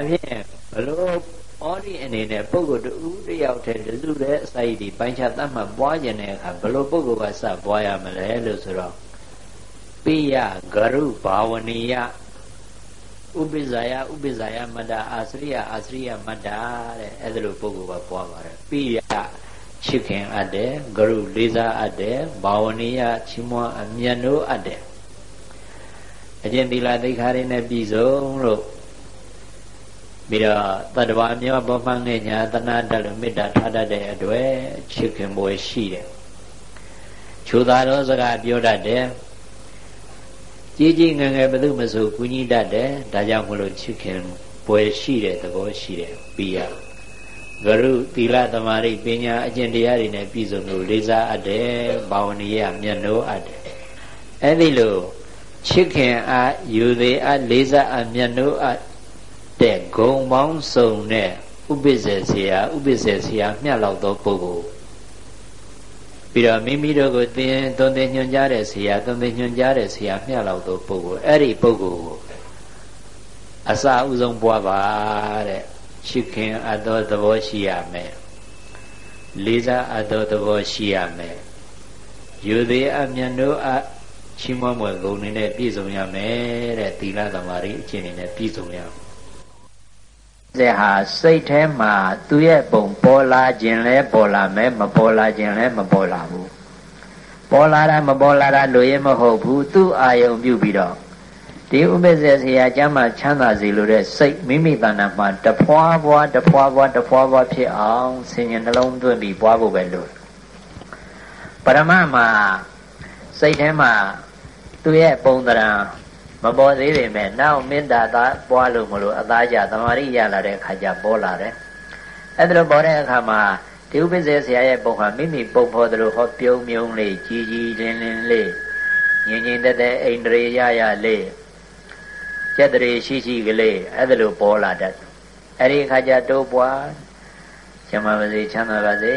အဖြစ်ဘလို့ဩဒီအနေနဲ့ပုဂ္ဂိုလ်တူတယောက်တည်းတူတဲ့အစာရည်ဒီပိုင်းခြားသတ်မှတ်ပွားကျင်တဲ့အခါဘလို့ပုဂ္ဂိုလ်ကစပွားရမလဲလို့ဆိုတော့ပိယဂရုဘာဝနိယဥပိဇာယဥပိဇာယမတ္တအာစရိယအာစရိယမတ္တတဲ့အဲ့ဒါလိုပုဂ္ဂိုလ်ကပွားပါတယ်ပိယချစ်ခင်အပ်တယ်ဂရုလေးစားအပ်တယ်ဘာဝနိယချီးမွမ်းအမြတ်နိုးအပ်တယ်အကျင့်သီလသိက္ခာတွေနဲ့ပြည့်စုံလို့ ပြီးတော့တတ္တဝါမျိုးဘောမှန်ငယ်ညာတဏှာတလို့မေတ္တာထားတတ်တဲ့အတွက်ချစ်ခင်ပွဲရှိတယ်ချိုးသားသောစကားပြောတတ်တယ်ကြီးကြီးငယ်ငယ်ဘယ်သူမဆိုကူညီတတ်တယ်ဒါကြောင့်မလို့ချစ်ခင်ပွဲရှိတဲ့သဘောရှိတယ်ပြီးရဂရုသီလသမာဓိပညာအကျင့်တရားတွေနဲ့ပြည့်စုံလို့လေးစားအပ်တယ်ဘာဝနိယမျက်နှိုးအပ်တယ်အဲ့ဒီလိုချစ်ခင်အားယူသေးအားလေးစားအားမျက်နှိုးအား တဲ့ဂုံပေါင်းစုံတဲ့ဥပ္ပစ္စေဆရာဥပ္ပစ္စေဆရာမျှလောက်သောပုဂ္ဂိုလ်ပြီးတော့မိမိတို့ကိုသင်သွန်သင်ညွှန်ကြားတဲ့ဆရာသွန်သင်ညွှန်ကြားတဲ့ဆရာမျှလောက်သောပုဂ္ဂိုလ်အဲ့ဒီပုဂ္ဂိုလ်ကိုအစာဥဆုံးပွားပါတဲ့ချစ်ခင်အပ်သောသဘောရှိရမယ်လေးစားအပ်သောသဘောရှိရမယ်ယူသေးအမြတ်တို့အချီးမွမ်းမွယ်ဂုဏ်တွေနဲ့ပြည့်စုံရမယ်တဲ့သီလသမာဓိအကျင့်တွေနဲ့ပြည့်စုံရမယ် တဲ့ဟာစိတ်ထဲမှာသူ့ရဲ့ပုံပေါ်လာခြင်းလဲပေါ်လာမယ်မပေါ်လာခြင်းလဲမပေါ်လာဘူးပေါ်လာတာမပေါ်လာတာလူရင်မဟုတ်ဘူးသူ့အာယုံပြုပြီးတော့ဒီဥပ္ပဇ္ဇဆရာကျမ်းမှာချမ်းသာစေလိုတဲ့စိတ်မိမိတဏ္ဍာမှာတဖွာဖွာတဖွာဖွာတဖွာဖွာဖြစ်အောင်ဆင်ញံနှလုံးသွင်းပြီးပွားဖို့ပဲလို့ပရမမှာစိတ်ထဲမှာသူ့ရဲ့ပုံတရံ မပေါ်သေးပေမဲ့နောက်မေတ္တာသားပွားလို့မလို့အသားကြသမာဓိရလာတဲ့အခါကျပေါ်လာတယ်အဲ့ဒါလိုပေါ်တဲ့အခါမှာဒီဥပ္ပဇ္ဇဆရာရဲ့ပုံဟာမိမိပုံဖော်တယ်လို့ဟောပြုံးမြုံလေးကြီးကြီးလင်းလင်းလေးငြင်ငြင်တဲ့တဲ့အိန္ဒြေရရလေးကျက်တရေရှိရှိကလေးအဲ့ဒါလိုပေါ်လာတတ်အဲ့ဒီအခါကျတိုးပွားကျမ်းပါပါစေချမ်းသာပါစေ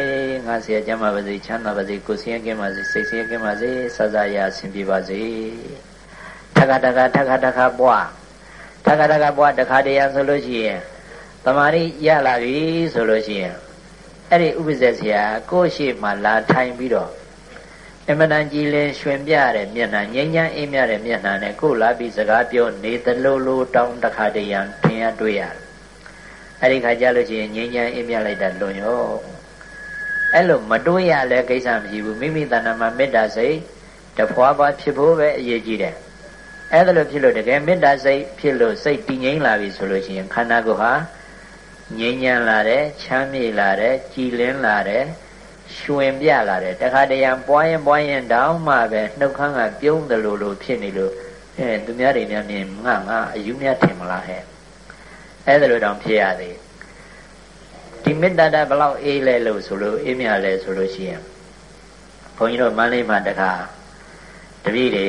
ငါဆရာကျမ်းပါပါစေချမ်းသာပါစေကိုယ်ဆင်းရဲကင်းပါစေစိတ်ဆင်းရဲကင်းပါစေစသရအဆင်ပြေပါစေ ထခတခထခတခပွားထခတခပွားတခါတည်းရဆိုလို့ရှိရင်တမာရီရလာပြီဆိုလို့ရှိရင်အဲ့ဒီဥပ္ပဇ္ဇဆရာကိုယ့်ရှိမှလာထိုင်ပြီးတော့အမှန်တန်ကြည်လင်ရွှင်ပြတဲ့မျက်နှာငြိမ်းချမ်းအေးမြတဲ့မျက်နှာနဲ့ကိုယ်လာပြီးစကားပြောနေသလိုလိုတောင်းတခါတည်းရထင်ရတွေ့ရတယ်အဲ့ဒီခါကျလို့ရှိရင်ငြိမ်းချမ်းအေးမြလိုက်တာလွန်ရောအဲ့လိုမတွေးရလဲကိစ္စမရှိဘူးမိမိတဏ္ဍာမှာမေတ္တာစိတ်တဖွာဖွာဖြစ်ဖို့ပဲအရေးကြီးတယ် အဲ့ဒါလိုဖြစ်လို့တကယ်မေတ္တာစိတ်ဖြစ်လို့စိတ်တည်ငြိမ်လာပြီဆိုလို့ရှိရင်ခန္ဓာကိုယ်ဟာငြိမ်းချမ်းလာတယ်ချမ်းမြေ့လာတယ်ကြည်လင်းလာတယ်ရွှင်ပြလာတယ်တခါတရံပွားရင်ပွားရင်တောင်းမှပဲနှုတ်ခမ်းကပြုံးတယ်လို့လို့ဖြစ်နေလို့အဲသူများတွေများမြင်ငါငါအယူများထင်မလားဟဲ့အဲ့ဒါလိုတောင်ဖြစ်ရသေးဒီမေတ္တာတဘလောက်အေးလဲလို့ဆိုလို့အေးမြလဲဆိုလို့ရှိရင်ဘုန်းကြီးတို့မန္တလေးမှာတခါတပည့်တွေ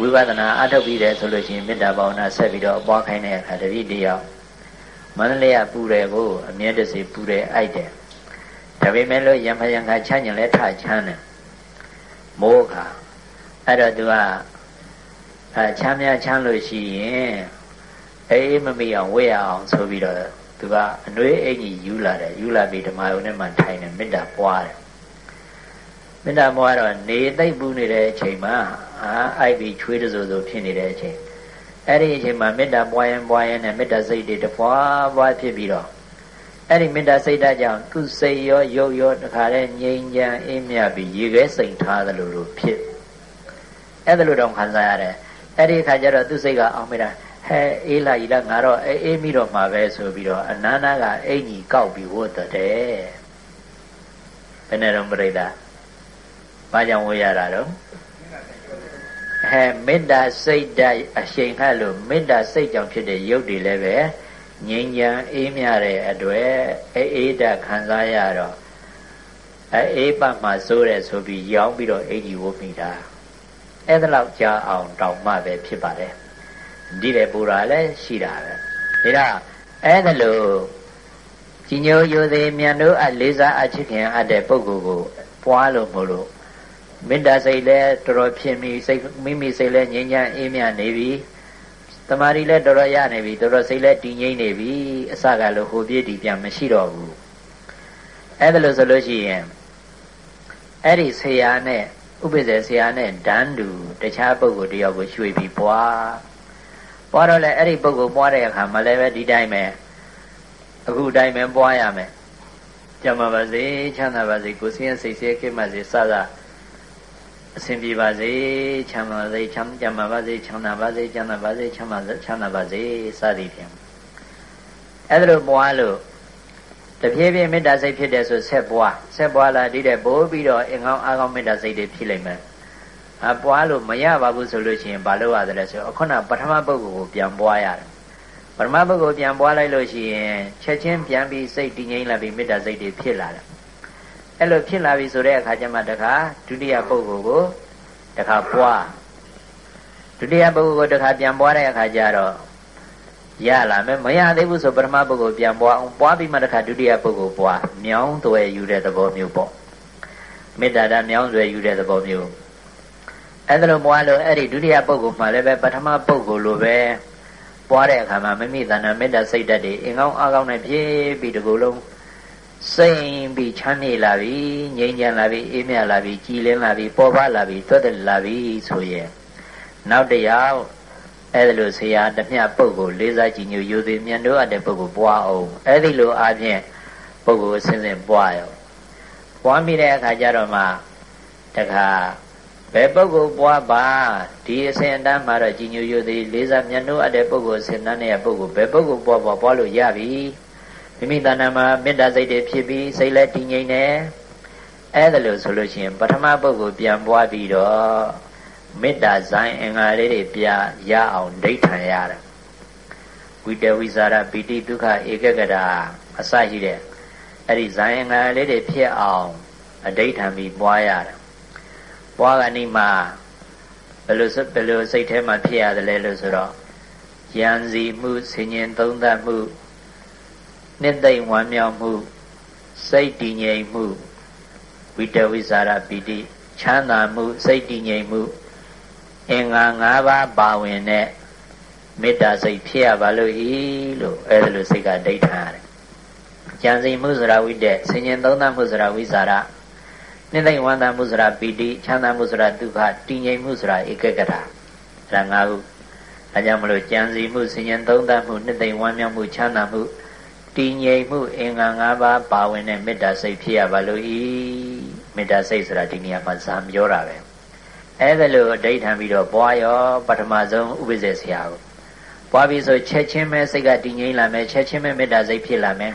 ဝိပဿနာအထုတ်ပြီးတယ်ဆိုလို့ရှိရင်မေတ္တာဘာဝနာဆက်ပြီးတော့အပွားခိုင်းတဲ့အခါတပည့်တယောက်မန္တလေးကပူတယ်ကိုအမြဲတစေပူတယ်အိုက်တယ်ဒါပေမဲ့လို့ရံဖယံခါချမ်းညင်လဲထချမ်းတယ်မိုးခါအဲ့တော့သူကအဲချမ်းများချမ်းလို့ရှိရင်အေးမမေ့အောင်ဝေ့ရအောင်ဆိုပြီးတော့သူကအနှွေးအင်ကြီးယူလာတယ်ယူလာပြီးဓမ္မယုံနဲ့မှထိုင်တယ်မေတ္တာပွားတယ် မေတ္တာပွားတော့နေသိပ်ပူနေတဲ့အချိန်မှာအာအိုက်ပြီးချွေးတစိုးစိုးဖြစ်နေတဲ့အချိန်အဲ့ဒီအချိန်မှာမေတ္တာပွားရင်ပွားရင်နဲ့မေတ္တာစိတ်တွေတပွားပွားဖြစ်ပြီးတော့အဲ့ဒီမေတ္တာစိတ်ဓာတ်ကြောင့်သူစိတ်ရောရုပ်ရောတခါတည်းငြိမ်းချမ်းအေးမြပြီးရေခဲစိတ်ထားသလိုလိုဖြစ်အဲ့ဒါလိုတော့ခံစားရတယ်အဲ့ဒီအခါကျတော့သူစိတ်ကအောင်မေတ္တာဟဲအေးလာကြီးလားငါတော့အေးအေးမိတော့မှာပဲဆိုပြီးတော့အနန္နာကအင်ကြီးကောက်ပြီးဝတ်တဲ့ဘယ်နဲ့တော့ပြိတ္တာ ဘာကြောင့်ဝေးရတာတော့ဟဲမေတ္တာစိတ်ဓာတ်အရှိန်ခတ်လို့မေတ္တာစိတ်ကြောင့်ဖြစ်တဲ့ရုပ်တွေလည်းပဲငြိမ်းချမ်းအေးမြတဲ့အတွက်အေးအေးတခံစားရတော့အေးပတ်မှစိုးတယ်ဆိုပြီးရောင်းပြီးတော့အင်ကြီးဝတ်မိတာအဲ့ဒါလောက်ကြာအောင်တောင်းမှပဲဖြစ်ပါတယ်ဒီလေပူတာလည်းရှိတာပဲဒါတော့အဲ့ဒါလို့ကြီးညိုယိုသေးမြန်တို့အလေးစားအချစ်ခင်အပ်တဲ့ပုဂ္ဂိုလ်ကိုပွားလို့မလို့ မေတ္တာစိတ်လည်းတော်တော်ဖြစ်ပြီးစိတ်မိမိစိတ်လည်းငြိမ်းချမ်းအေးမြနေပြီတမာရီလည်းတော်တော်ရနေပြီတော်တော်စိတ်လည်းတည်ငြိမ်နေပြီအစကလို့ဟိုပြည့်ဒီပြန်မရှိတော့ဘူးအဲ့ဒါလို့ဆိုလို့ရှိရင်အဲ့ဒီဆရာနဲ့ဥပ္ပဇေဆရာနဲ့ဒန်းတူတခြားပုဂ္ဂိုလ်တယောက်ကိုရွှေ့ပြီးပွားပွားတော့လေအဲ့ဒီပုဂ္ဂိုလ်ပွားတဲ့အခါမှာလည်းပဲဒီတိုင်းပဲအခုတိုင်းပဲပွားရမယ်ကြမှာပါစေချမ်းသာပါစေကိုယ်စင်းစိတ်ဆဲကိမှစေစသ အစဉ်ပြေပါစေချမ်းသာပါစေချမ်းကြမှာပါစေချမ်းသာပါစေချမ်းသာပါစေချမ်းသာချမ်းသာပါစေစသည်ဖြင့်အဲ့ဒါလိုပွားလို့တဖြည်းဖြည်းမေတ္တာစိတ်ဖြစ်တယ်ဆိုဆက်ပွားဆက်ပွားလာဒီတဲ့ပို့ပြီးတော့အင်ကောင်းအားကောင်းမေတ္တာစိတ်တွေဖြစ်လိမ့်မယ်အပွားလို့မရပါဘူးဆိုလို့ရှိရင်ဘာလို့ရတယ်လဲဆိုတော့ခုနပထမပုဂ္ဂိုလ်ကိုပြန်ပွားရတယ်ပထမပုဂ္ဂိုလ်ပြန်ပွားလိုက်လို့ရှိရင်ချက်ချင်းပြန်ပြီးစိတ်တည်ငြိမ်လာပြီးမေတ္တာစိတ်တွေဖြစ်လာတယ် အဲ့လိုဖြစ်လာပြီဆိုတဲ့အခါကျမှတခါဒုတိယပုဂ္ဂိုလ်ကိုတခါပွားဒုတိယပုဂ္ဂိုလ်ကိုတခါပြန်ပွားတဲ့အခါကျတော့ရလာမယ်မရသေးဘူးဆိုပထမပုဂ္ဂိုလ်ပြန်ပွားအောင်ပွားပြီးမှတခါဒုတိယပုဂ္ဂိုလ်ပွားမြောင်းသွဲယူတဲ့သဘောမျိုးပေါ့မေတ္တာဓာမြောင်းသွဲယူတဲ့သဘောမျိုးအဲ့ဒါလိုပွားလို့အဲ့ဒီဒုတိယပုဂ္ဂိုလ်မှလည်းပဲပထမပုဂ္ဂိုလ်လိုပဲပွားတဲ့အခါမှာမိမိတဏ္ဍမေတ္တာစိတ်ဓာတ်တွေအင်ကောင်းအကောင်းနဲ့ဖြည့်ပြီးဒီကုလုံး စိမ်ပြီးချမ်းမြေ့လာပြီငြိမ်းချမ်းလာပြီအေးမြလာပြီကြည်လင်းလာပြီပေါ်ပါလာပြီသွက်တယ်လာပြီဆိုရင်နောက်တစ်ယောက်အဲ့ဒါလိုဆရာတမျှပုဂ္ဂိုလ်လေးစားကြည်ညိုယူသည်မြန်တို့အပ်တဲ့ပုဂ္ဂိုလ်ပွားအောင်အဲ့ဒီလိုအားဖြင့်ပုဂ္ဂိုလ်အစဉ်စဉ်ပွားရောပွားမိတဲ့အခါကျတော့မှတခါဘယ်ပုဂ္ဂိုလ်ပွားပါဒီအစဉ်အတန်းမှာတော့ကြည်ညိုယူသည်လေးစားမြန်တို့အပ်တဲ့ပုဂ္ဂိုလ်အစဉ်တန်းတဲ့ပုဂ္ဂိုလ်ဘယ်ပုဂ္ဂိုလ်ပွားပွားပွားလို့ရပြီ မိမိတဏ္ဍာမှာမေတ္တာစိတ်တွေဖြစ်ပြီးစိတ်လည်းတည်ငြိမ်နေအဲ့ဒါလို့ဆိုလို့ရှိရင်ပထမပုဂ္ဂိုလ်ပြန်ပွားပြီးတော့မေတ္တာဇိုင်းအင်္ဂါလေးတွေပြရအောင်ဒိဋ္ဌံရတယ်ဝိတဝိဇာရပိတိဒုက္ခဧကဂတာအစရှိတဲ့အဲ့ဒီဇိုင်းအင်္ဂါလေးတွေဖြစ်အောင်အဒိဋ္ဌံပြီးပွားရတယ်ပွားကနိမှာဘယ်လိုဘယ်လိုစိတ်ထဲမှာဖြစ်ရတယ်လဲလို့ဆိုတော့ယံစီမှုဆင်ញင်သုံးသပ်မှု နှစ်သိမ့်ဝမ်းမြောက်မှုစိတ်တည်ငြိမ်မှုဝိတဝိဇာရပိတိချမ်းသာမှုစိတ်တည်ငြိမ်မှုအင်္ဂါ၅ပါးပါဝင်တဲ့မေတ္တာစိတ်ဖြစ်ရပါလို့ဤလို့အဲဒါလိုစိတ်ကဒိဋ္ဌာရတယ်။ကြံစီမှုဆိုတာဝိတက်ဆင်ញင်သုံးသပ်မှုဆိုတာဝိဇာရနှစ်သိမ့်ဝမ်းသာမှုဆိုတာပိတိချမ်းသာမှုဆိုတာဒုက္ခတည်ငြိမ်မှုဆိုတာဧကဂတာအဲဒါ၅ခုအဲကြောင့်မလို့ကြံစီမှုဆင်ញင်သုံးသပ်မှုနှစ်သိမ့်ဝမ်းမြောက်မှုချမ်းသာမှု တည်ငြိမ်မှုအင်္ဂါ၅ပါးပါဝင်တဲ့မေတ္တာစိတ်ဖြစ်ရပါလို့ဤမေတ္တာစိတ်ဆိုတာဒီနေရာမှာဇာပြောတာပဲအဲ့ဒါလို့အဋိဌံပြီးတော့ပွားရောပထမဆုံးဥပ္ပဇေဆရာကိုပွားပြီးဆိုချက်ချင်းပဲစိတ်ကတည်ငြိမ်လာမယ်ချက်ချင်းပဲမေတ္တာစိတ်ဖြစ်လာမယ်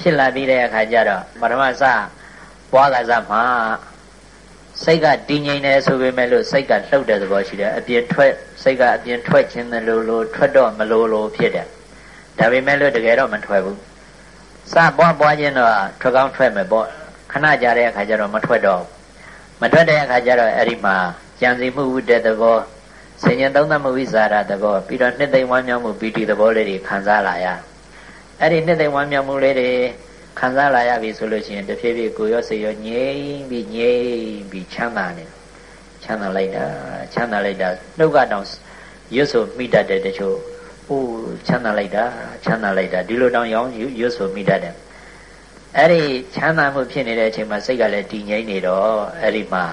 ဖြစ်လာပြီးတဲ့အခါကျတော့ပထမစပွားကစားမှာစိတ်ကတည်ငြိမ်တယ်ဆိုပေမဲ့လို့စိတ်ကလှုပ်တဲ့သဘောရှိတယ်အပြင်ထွက်စိတ်ကအပြင်ထွက်ခြင်းတယ်လို့လို့ထွက်တော့မလို့လို့ဖြစ်တယ် ဒါပေမဲ့လို့တကယ်တော့မထွက်ဘူးစပွားပွားခြင်းတော့ထွက်ကောင်းထွက်မယ်ပေါ့ခဏကြာတဲ့အခါကျတော့မထွက်တော့မထွက်တဲ့အခါကျတော့အဲ့ဒီမှာကြံစီမှုဝိတ္တသဘောဆင်ញံသုံးသမှုဝိဇာရသဘောပြီးတော့နှစ်သိမ့်ဝမ်းမြောက်မှုပီတိသဘောလေးတွေခံစားလာရအဲ့ဒီနှစ်သိမ့်ဝမ်းမြောက်မှုလေးတွေခံစားလာရပြီဆိုလို့ရှိရင်တဖြည်းဖြည်းကိုရောစိတ်ရောငြိမ်ပြီးငြိမ်ပြီးချမ်းသာနေချမ်းသာလိုက်တာချမ်းသာလိုက်တာနှုတ်ကတောင်ရွတ်ဆိုမိတတ်တဲ့တချို့ အိုးချမ်းသာလိုက်တာချမ်းသာလိုက်တာဒီလိုတောင်ရောင်းရွတ်ဆိုမိတတ်တယ်အဲ့ဒီချမ်းသာမှုဖြစ်နေတဲ့အချိန်မှာစိတ်ကလည်းတည်ငြိမ်နေတော့အဲ့ဒီမှာ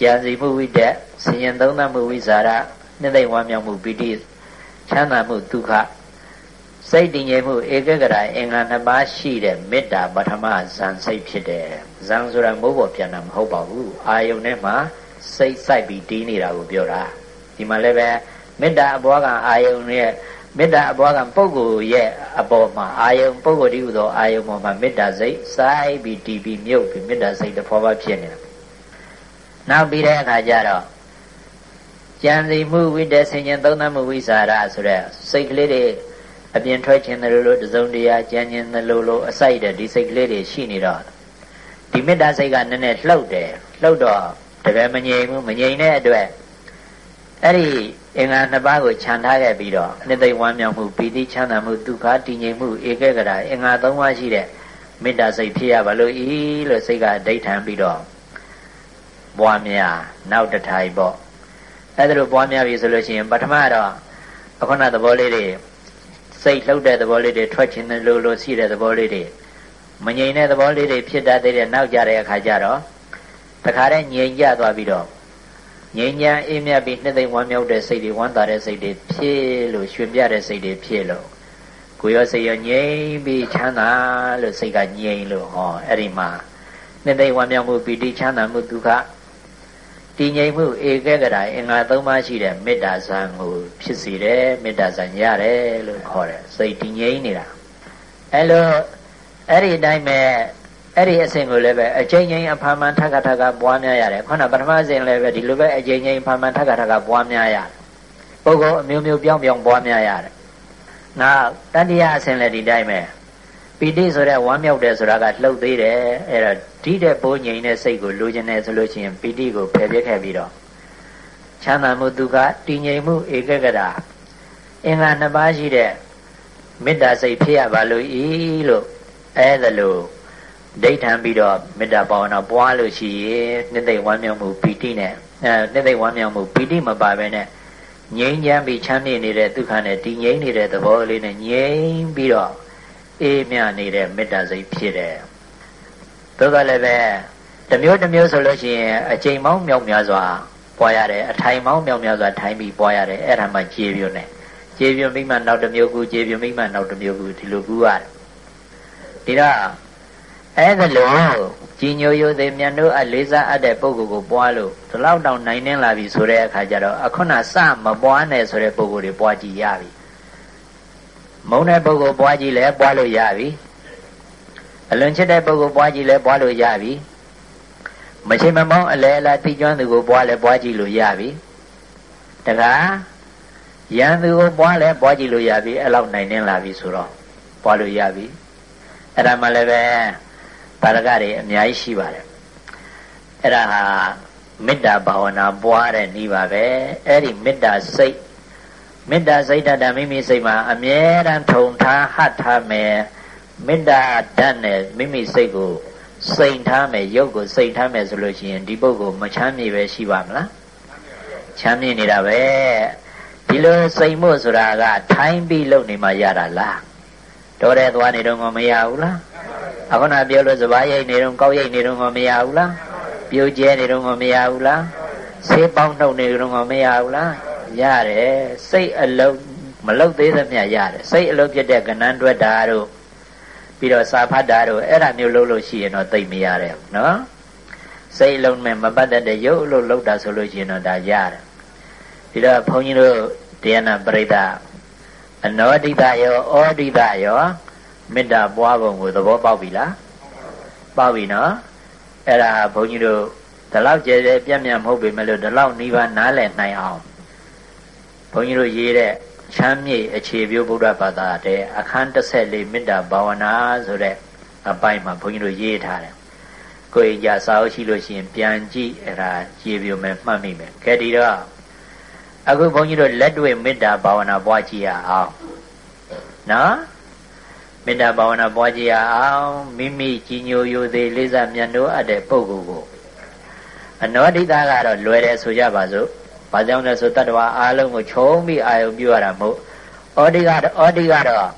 ကြံစီမှုဝိတက်ဆင်ញံသုံးသမှုဝိဇာရနှစ်သိမ့်ဝမ်းမြောက်မှုပိဋိချမ်းသာမှုဒုက္ခစိတ်တည်ငြိမ်မှုဧကဂရအင်္ဂါနှစ်ပါးရှိတဲ့မေတ္တာပထမဇန်စိတ်ဖြစ်တယ်ဇန်ဆိုတာမိုးပေါ်ပြန်တာမဟုတ်ပါဘူးအာယုန်ထဲမှာစိတ်စိုက်ပြီးတည်နေတာကိုပြောတာဒီမှာလည်းပဲ မေတ္တာအဘောကအာယုန်ရဲ့မေတ္တာအဘောကပုဂ္ဂိုလ်ရဲ့အပေါ်မှာအာယုံပုဂ္ဂိုလ်တည်းဟူသောအာယုံပေါ်မှာမေတ္တာစိတ်စိုက်ပြီးတည်ပြီးမြုပ်ပြီးမေတ္တာစိတ်တစ်ဖော်ပါဖြစ်နေတာနောက်ပြီးတဲ့အခါကျတော့ကြံစီမှုဝိတ္တဆင်ញံသုံးသမှုဝိสารဆိုတဲ့စိတ်ကလေးတွေအပြင်ထွက်ခြင်းတယ်လို့တစုံတရာကြံခြင်းတယ်လို့လို့အစိုက်တဲ့ဒီစိတ်ကလေးတွေရှိနေတော့ဒီမေတ္တာစိတ်ကနည်းနည်းလှုပ်တယ်လှုပ်တော့တကယ်မငြိမ်ဘူးမငြိမ်တဲ့အတွက် အဲ့ဒီအင်္ဂါနှစ်ပါးကိုခြံထားခဲ့ပြီးတော့နှစ်သိမ့်ဝမ်းမြောက်မှုပီတိချမ်းသာမှုဒုက္ခတည်ငြိမ်မှုဧကဂရအင်္ဂါသုံးပါးရှိတဲ့မေတ္တာစိတ်ဖြစ်ရပါလို့ဤလို့စိတ်ကဒိဋ္ဌံပြီးတော့ပွားများနောက်တထိုင်ပေါ့အဲ့ဒါလိုပွားများပြီဆိုလို့ရှိရင်ပထမတော့အခုနသဘောလေးတွေစိတ်လှုပ်တဲ့သဘောလေးတွေထွက်ခြင်းလို့လို့ရှိတဲ့သဘောလေးတွေမငြိမ်တဲ့သဘောလေးတွေဖြစ်တတ်တဲ့နောက်ကြတဲ့အခါကျတော့တခါတည်းငြိမ်ကြသွားပြီးတော့ ငြိမ်ချမ်းအေးမြတ်ပြီးနှစ်သိမ့်ဝမ်းမြောက်တဲ့စိတ်တွေဝမ်းသာတဲ့စိတ်တွေဖြစ်လို့ရွှင်ပြတဲ့စိတ်တွေဖြစ်လို့ကိုရောစိတ်ရောငြိမ်ပြီးချမ်းသာလို့စိတ်ကငြိမ်လို့ဟောအဲ့ဒီမှာနှစ်သိမ့်ဝမ်းမြောက်မှုပီတိချမ်းသာမှုဒုက္ခတည်ငြိမ်မှုဧကဂရအင်္ဂါ၃ပါးရှိတဲ့မေတ္တာဇံကိုဖြစ်စေတယ်မေတ္တာဇံရတယ်လို့ခေါ်တယ်စိတ်တည်ငြိမ်နေတာအဲ့လိုအဲ့ဒီအတိုင်းပဲ အဲ့ဒီအစဉ်ကိုလည်းပဲအချိန်ချင်းအဖာမှန်ထက်ကထက်ကပွားများရတယ်ခုနပထမအစဉ်လည်းပဲဒီလိုပဲအချိန်ချင်းအဖာမှန်ထက်ကထက်ကပွားများရတယ်ပုဂ္ဂိုလ်အမျိုးမျိုးပြောင်းပြောင်းပွားများရတယ်နောက်တတိယအစဉ်လည်းဒီတိုင်းပဲပီတိဆိုတဲ့ဝမ်းမြောက်တယ်ဆိုတာကလှုပ်သေးတယ်အဲ့တော့ဒီတဲ့ပိုးငြိမ်တဲ့စိတ်ကိုလိုချင်တယ်ဆိုလို့ရှိရင်ပီတိကိုဖယ်ပြက်ခဲ့ပြီးတော့ချမ်းသာမှုဒုက္ခတည်ငြိမ်မှုဧကဂရအင်္ဂါနှစ်ပါးရှိတဲ့မေတ္တာစိတ်ဖြစ်ရပါလို့ဤလို့အဲ့ဒါလို့ ဒိဋ္ဌံပြီးတော့မေတ္တာဘာဝနာပွားလို့ရှိရင်နှစ်သိမ့်ဝမ်းမြောက်မှုပီတိနဲ့အဲနှစ်သိမ့်ဝမ်းမြောက်မှုပီတိမပါဘဲနဲ့ငြိမ်းချမ်းပြီးချမ်းမြေ့နေတဲ့ဒုက္ခနဲ့တည်ငြိမ်နေတဲ့သဘောလေးနဲ့ငြိမ်ပြီးတော့အေးမြနေတဲ့မေတ္တာစိတ်ဖြစ်တယ်သို့တော်လည်းပဲတမျိုးတမျိုးဆိုလို့ရှိရင်အချိန်မောင်းမြောက်များစွာပွားရတယ်အထိုင်မောင်းမြောက်များစွာထိုင်ပြီးပွားရတယ်အဲ့ဒါမှခြေပြုံးတယ်ခြေပြုံးမိမှနောက်တစ်မျိုးကူခြေပြုံးမိမှနောက်တစ်မျိုးကူဒီလိုကူရတယ်ဒီတော့ အဲ့ဒါလို့ကြီးညိုယိုသေးမြန်တို့အလေးစားအပ်တဲ့ပုဂ္ဂိုလ်ကိုပွားလို့ဒီလောက်တောင်နိုင်နေလာပြီဆိုတဲ့အခါကျတော့အခုနစမပွားနဲ့ဆိုတဲ့ပုဂ္ဂိုလ်တွေပွားကြည့်ရပြီမုန်းတဲ့ပုဂ္ဂိုလ်ပွားကြည့်လဲပွားလို့ရပြီအလွန်ချစ်တဲ့ပုဂ္ဂိုလ်ပွားကြည့်လဲပွားလို့ရပြီမချိမမောင်းအလဲအလားသိကျွမ်းသူကိုပွားလဲပွားကြည့်လို့ရပြီတခါရန်သူကိုပွားလဲပွားကြည့်လို့ရပြီအဲ့လောက်နိုင်နေလာပြီဆိုတော့ပွားလို့ရပြီအဲ့ဒါမှလည်းပဲ ပါရကတွေအများကြီးရှိပါတယ်အဲ့ဒါဟာမေတ္တာဘာဝနာပွားတဲ့ဤပါပဲအဲ့ဒီမေတ္တာစိတ်မေတ္တာစိတ်ဓာတ်မိမိစိတ်မှာအမြဲတမ်းထုံထားဟတ်ထားမယ်မေတ္တာဓာတ်နဲ့မိမိစိတ်ကိုစိန်ထားမယ်ရုပ်ကိုစိန်ထားမယ်ဆိုလို့ရှိရင်ဒီပုဂ္ဂိုလ်မချမ်းမြေပဲရှိပါမလားချမ်းမြေနေတာပဲဒီလိုစိန်မှုဆိုတာကထိုင်းပြီးလုပ်နေမှရတာလားတော်တဲ့သွားနေတော့မရဘူးလား အခုနပြောလို့စပားရိတ်နေတော့ကောက်ရိတ်နေတော့မရဘူးလားပြိုကျဲနေတော့မရဘူးလားဆေးပေါင်းနှုတ်နေတော့မရဘူးလားရတယ်စိတ်အလုံးမလုတ်သေးသမျှရတယ်စိတ်အလုံးဖြစ်တဲ့ကဏ္ဍတွက်တာတို့ပြီးတော့စာဖတ်တာတို့အဲ့ဒါမျိုးလုပ်လို့ရှိရင်တော့သိမရတယ်နော်စိတ်အလုံးနဲ့မပတ်သက်တဲ့ရုပ်လို့လုပ်တာဆိုလို့ရှိရင်တော့ဒါရတယ်ဒီတော့ဘုန်းကြီးတို့တရားနာပရိသတ်အနောဒိတရောဩဒိတရော မေတ္တာပွားပုံကိုသဘောပေါက်ပြီလားပေါက်ပြီနော်အဲ့ဒါဘုန်းကြီးတို့ဒီလောက်ကျဲကျဲပြတ်ပြတ်မဟုတ်ပေမဲ့လို့ဒီလောက်နိဗ္ဗာန်နားလည်နိုင်အောင်ဘုန်းကြီးတို့ရေးတဲ့ချမ်းမြေ့အခြေပြုဗုဒ္ဓဘာသာတဲ့အခန်း14မေတ္တာဘာဝနာဆိုတဲ့အပိုင်းမှာဘုန်းကြီးတို့ရေးထားတယ်ကိုယ်ကြစာအုပ်ရှိလို့ရှိရင်ပြန်ကြည့်အဲ့ဒါကြည်ပြုမယ်မှတ်မိမယ်ကဲဒီတော့အခုဘုန်းကြီးတို့လက်တွေ့မေတ္တာဘာဝနာပွားကြည့်ရအောင်နော် မေတ္တာဘာဝနာပွားကြည့်ရအောင်မိမိကြီးညိုယိုသေးလေးစားမြတ်နိုးအပ်တဲ့ပုဂ္ဂိုလ်ကိုအနောဒိတာကတော့လွယ်တယ်ဆိုကြပါစို့။ဘာကြောင့်လဲဆိုတတ္တဝါအားလုံးကိုခြုံပြီးအာယုံပြုရတာမဟုတ်။ဩဒီကတော့ဩဒီကတော့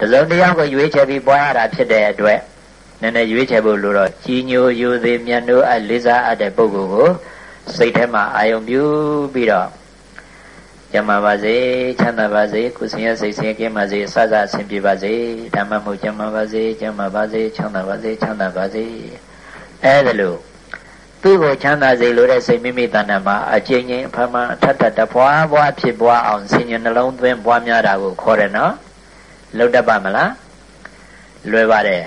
တစုံတယောက်ကိုရွေးချယ်ပြီးပွားရတာဖြစ်တဲ့အတွက်နည်းနည်းရွေးချယ်ဖို့လိုတော့ကြီးညိုယူသေးမြတ်နိုးအလေးစားအပ်တဲ့ပုဂ္ဂိုလ်ကိုစိတ်ထဲမှာအာယုံပြုပြီးတော့ ကျမ်းပါပါစေချမ်းသာပါစေကုသရစိတ်ဆင်းရဲပါစေအစစအဆင်ပြေပါစေဓမ္မမှုကျမ်းပါပါစေကျမ်းပါပါစေချမ်းသာပါစေချမ်းသာပါစေအဲဒါလို့သူ့ကိုချမ်းသာစေလိုတဲ့စိတ်မိမိတဏ္ဍာမှာအကျဉ်းချင်းအဖမှအထက်ထတဖွာဖွာဖြစ်ပွားအောင်ဆင်ញနှလုံးသွင်းပွားများတာကိုခေါ်တယ်နော်လုတ်တတ်ပါမလားလွယ်ပါတယ်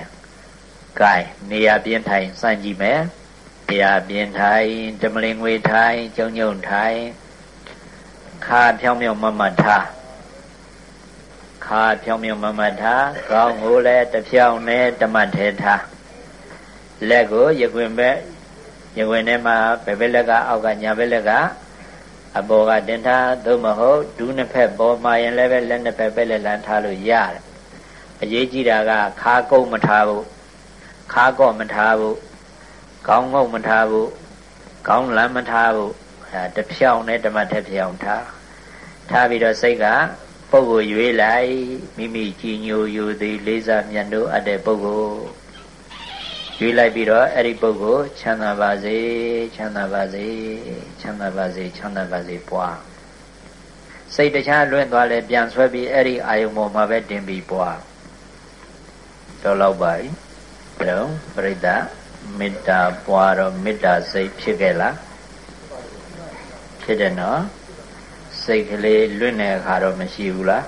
ကဲနေရာပြင်းထိုင်စမ်းကြည့်မယ်နေရာပြင်းထိုင်ဓမလင်ငွေထိုင်ကျုံညုံထိုင် ခါဖြောင်းမြောင်းမမထားခါဖြောင်းမြောင်းမမထားခေါင်းကိုလည်းတစ်ဖြောင်းနဲ့တမတ်ထဲထားလက်ကိုရခွင်ဘက်ရခွင်ထဲမှာဘယ်ဘက်လက်ကအောက်ကညာဘက်လက်ကအပေါ်ကတင်ထားသို့မဟုတ်ဒူးနှစ်ဖက်ပေါ်မှာရင်လည်းပဲလက်နှစ်ဖက်ပဲလက်လန်းထားလို့ရတယ်အရေးကြီးတာကခါကုတ်မထားဘူးခါကော့မထားဘူးခေါင်းငုတ်မထားဘူးခေါင်းလမ်းမထားဘူး အဲတဖြောင်းနဲ့ဓမ္မထက်ဖြောင်းထားထားပြီးတော့စိတ်ကပုဂ္ဂိုလ်ရွေးလိုက်မိမိကြည်ညိုယူသည်လေးစားမြတ်နိုးအပ်တဲ့ပုဂ္ဂိုလ်ရွေးလိုက်ပြီးတော့အဲ့ဒီပုဂ္ဂိုလ်ချမ်းသာပါစေချမ်းသာပါစေချမ်းသာပါစေချမ်းသာပါစေပွားစိတ်တခြားလွင့်သွားလဲပြန်ဆွဲပြီးအဲ့ဒီအာယုံပေါ်မှာပဲတင်ပြီးပွားတော့လောက်ပါပြီဘယ်တော့ပြိတ္တာမေတ္တာပွားတော့မေတ္တာစိတ်ဖြစ်ခဲ့လား ဖြစ်တယ်နော်စိတ်ကလေးလွင့်တဲ့အခါတော့မရှိဘူးလား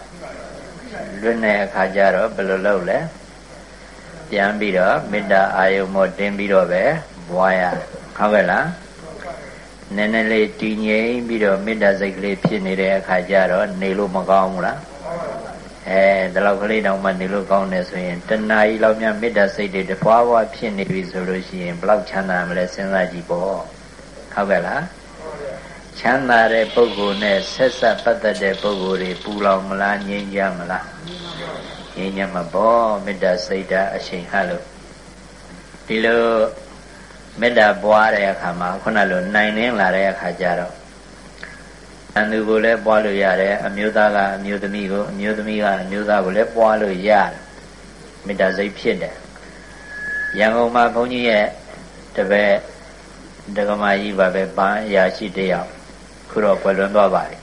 လွင့်တဲ့အခါကျတော့ဘယ်လိုလုပ်လဲပြန်ပြီးတော့မေတ္တာအာယုံမောတင်းပြီးတော့ပဲဘွားရဟုတ်ကဲ့လားနည်းနည်းလေးတည်ငြိမ်ပြီးတော့မေတ္တာစိတ်ကလေးဖြစ်နေတဲ့အခါကျတော့နေလို့မကောင်းဘူးလားအဲဒီလောက်ကလေးတောင်မှနေလို့ကောင်းတယ်ဆိုရင်တဏှာကြီးလောက်များမေတ္တာစိတ်တွေတပွားပွားဖြစ်နေပြီဆိုလို့ရှိရင်ဘလောက်ချမ်းသာမလဲစဉ်းစားကြည့်ပေါ့ဟုတ်ကဲ့လား ချမ်းသာတဲ့ပုဂ္ဂိုလ်နဲ့ဆက်ဆက်ပတ်သက်တဲ့ပုဂ္ဂိုလ်တွေပူလောင်မလားငြိမ်းချမ်းမလားငြိမ်းချမ်းမှာပေါ့မေတ္တာစိတ်ဓာတ်အရှိန်ဟလို့ဒီလိုမေတ္တာပွားတဲ့အခါမှာခုနလိုနိုင်နှင်းလာတဲ့အခါကျတော့အန်သူကိုလည်းပွားလို့ရတယ်အမျိုးသားကအမျိုးသမီးကိုအမျိုးသမီးကအမျိုးသားကိုလည်းပွားလို့ရတယ်မေတ္တာစိတ်ဖြစ်တယ်ရန်ကုန်မှာဘုန်းကြီးရဲ့တပည့်ဒကမာကြီးပါပဲပန်းအရာရှိတယောက် ခုတော့ကွယ်လွန်သွားပါပြီ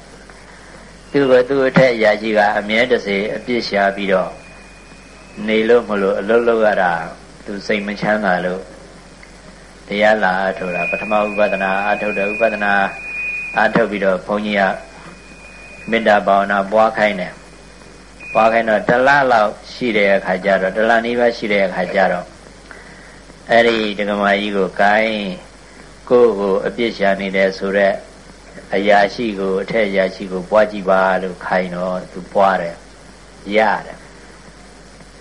သူကသူ့အထက်အရာရှိကအမြဲတစေအပြစ်ရှာပြီးတော့နေလို့မလို့အလုပ်လုပ်ရတာသူစိတ်မချမ်းသာလို့တရားလာအထောတာပထမဥပဒနာအထောတဲ့ဥပဒနာအထုတ်ပြီးတော့ဘုန်းကြီးကမေတ္တာဘာဝနာပွားခိုင်းတယ်ပွားခိုင်းတော့တလလောက်ရှိတဲ့အခါကျတော့တလနီးပါးရှိတဲ့အခါကျတော့အဲ့ဒီဒကမာကြီးကိုကိုင်းကိုယ့်ကိုအပြစ်ရှာနေတယ်ဆိုတော့ အရာရှိကိုအထက်အရာရှိကိုပွားကြည့်ပါလို့ခိုင်းတော့သူပွားတယ်ရတယ်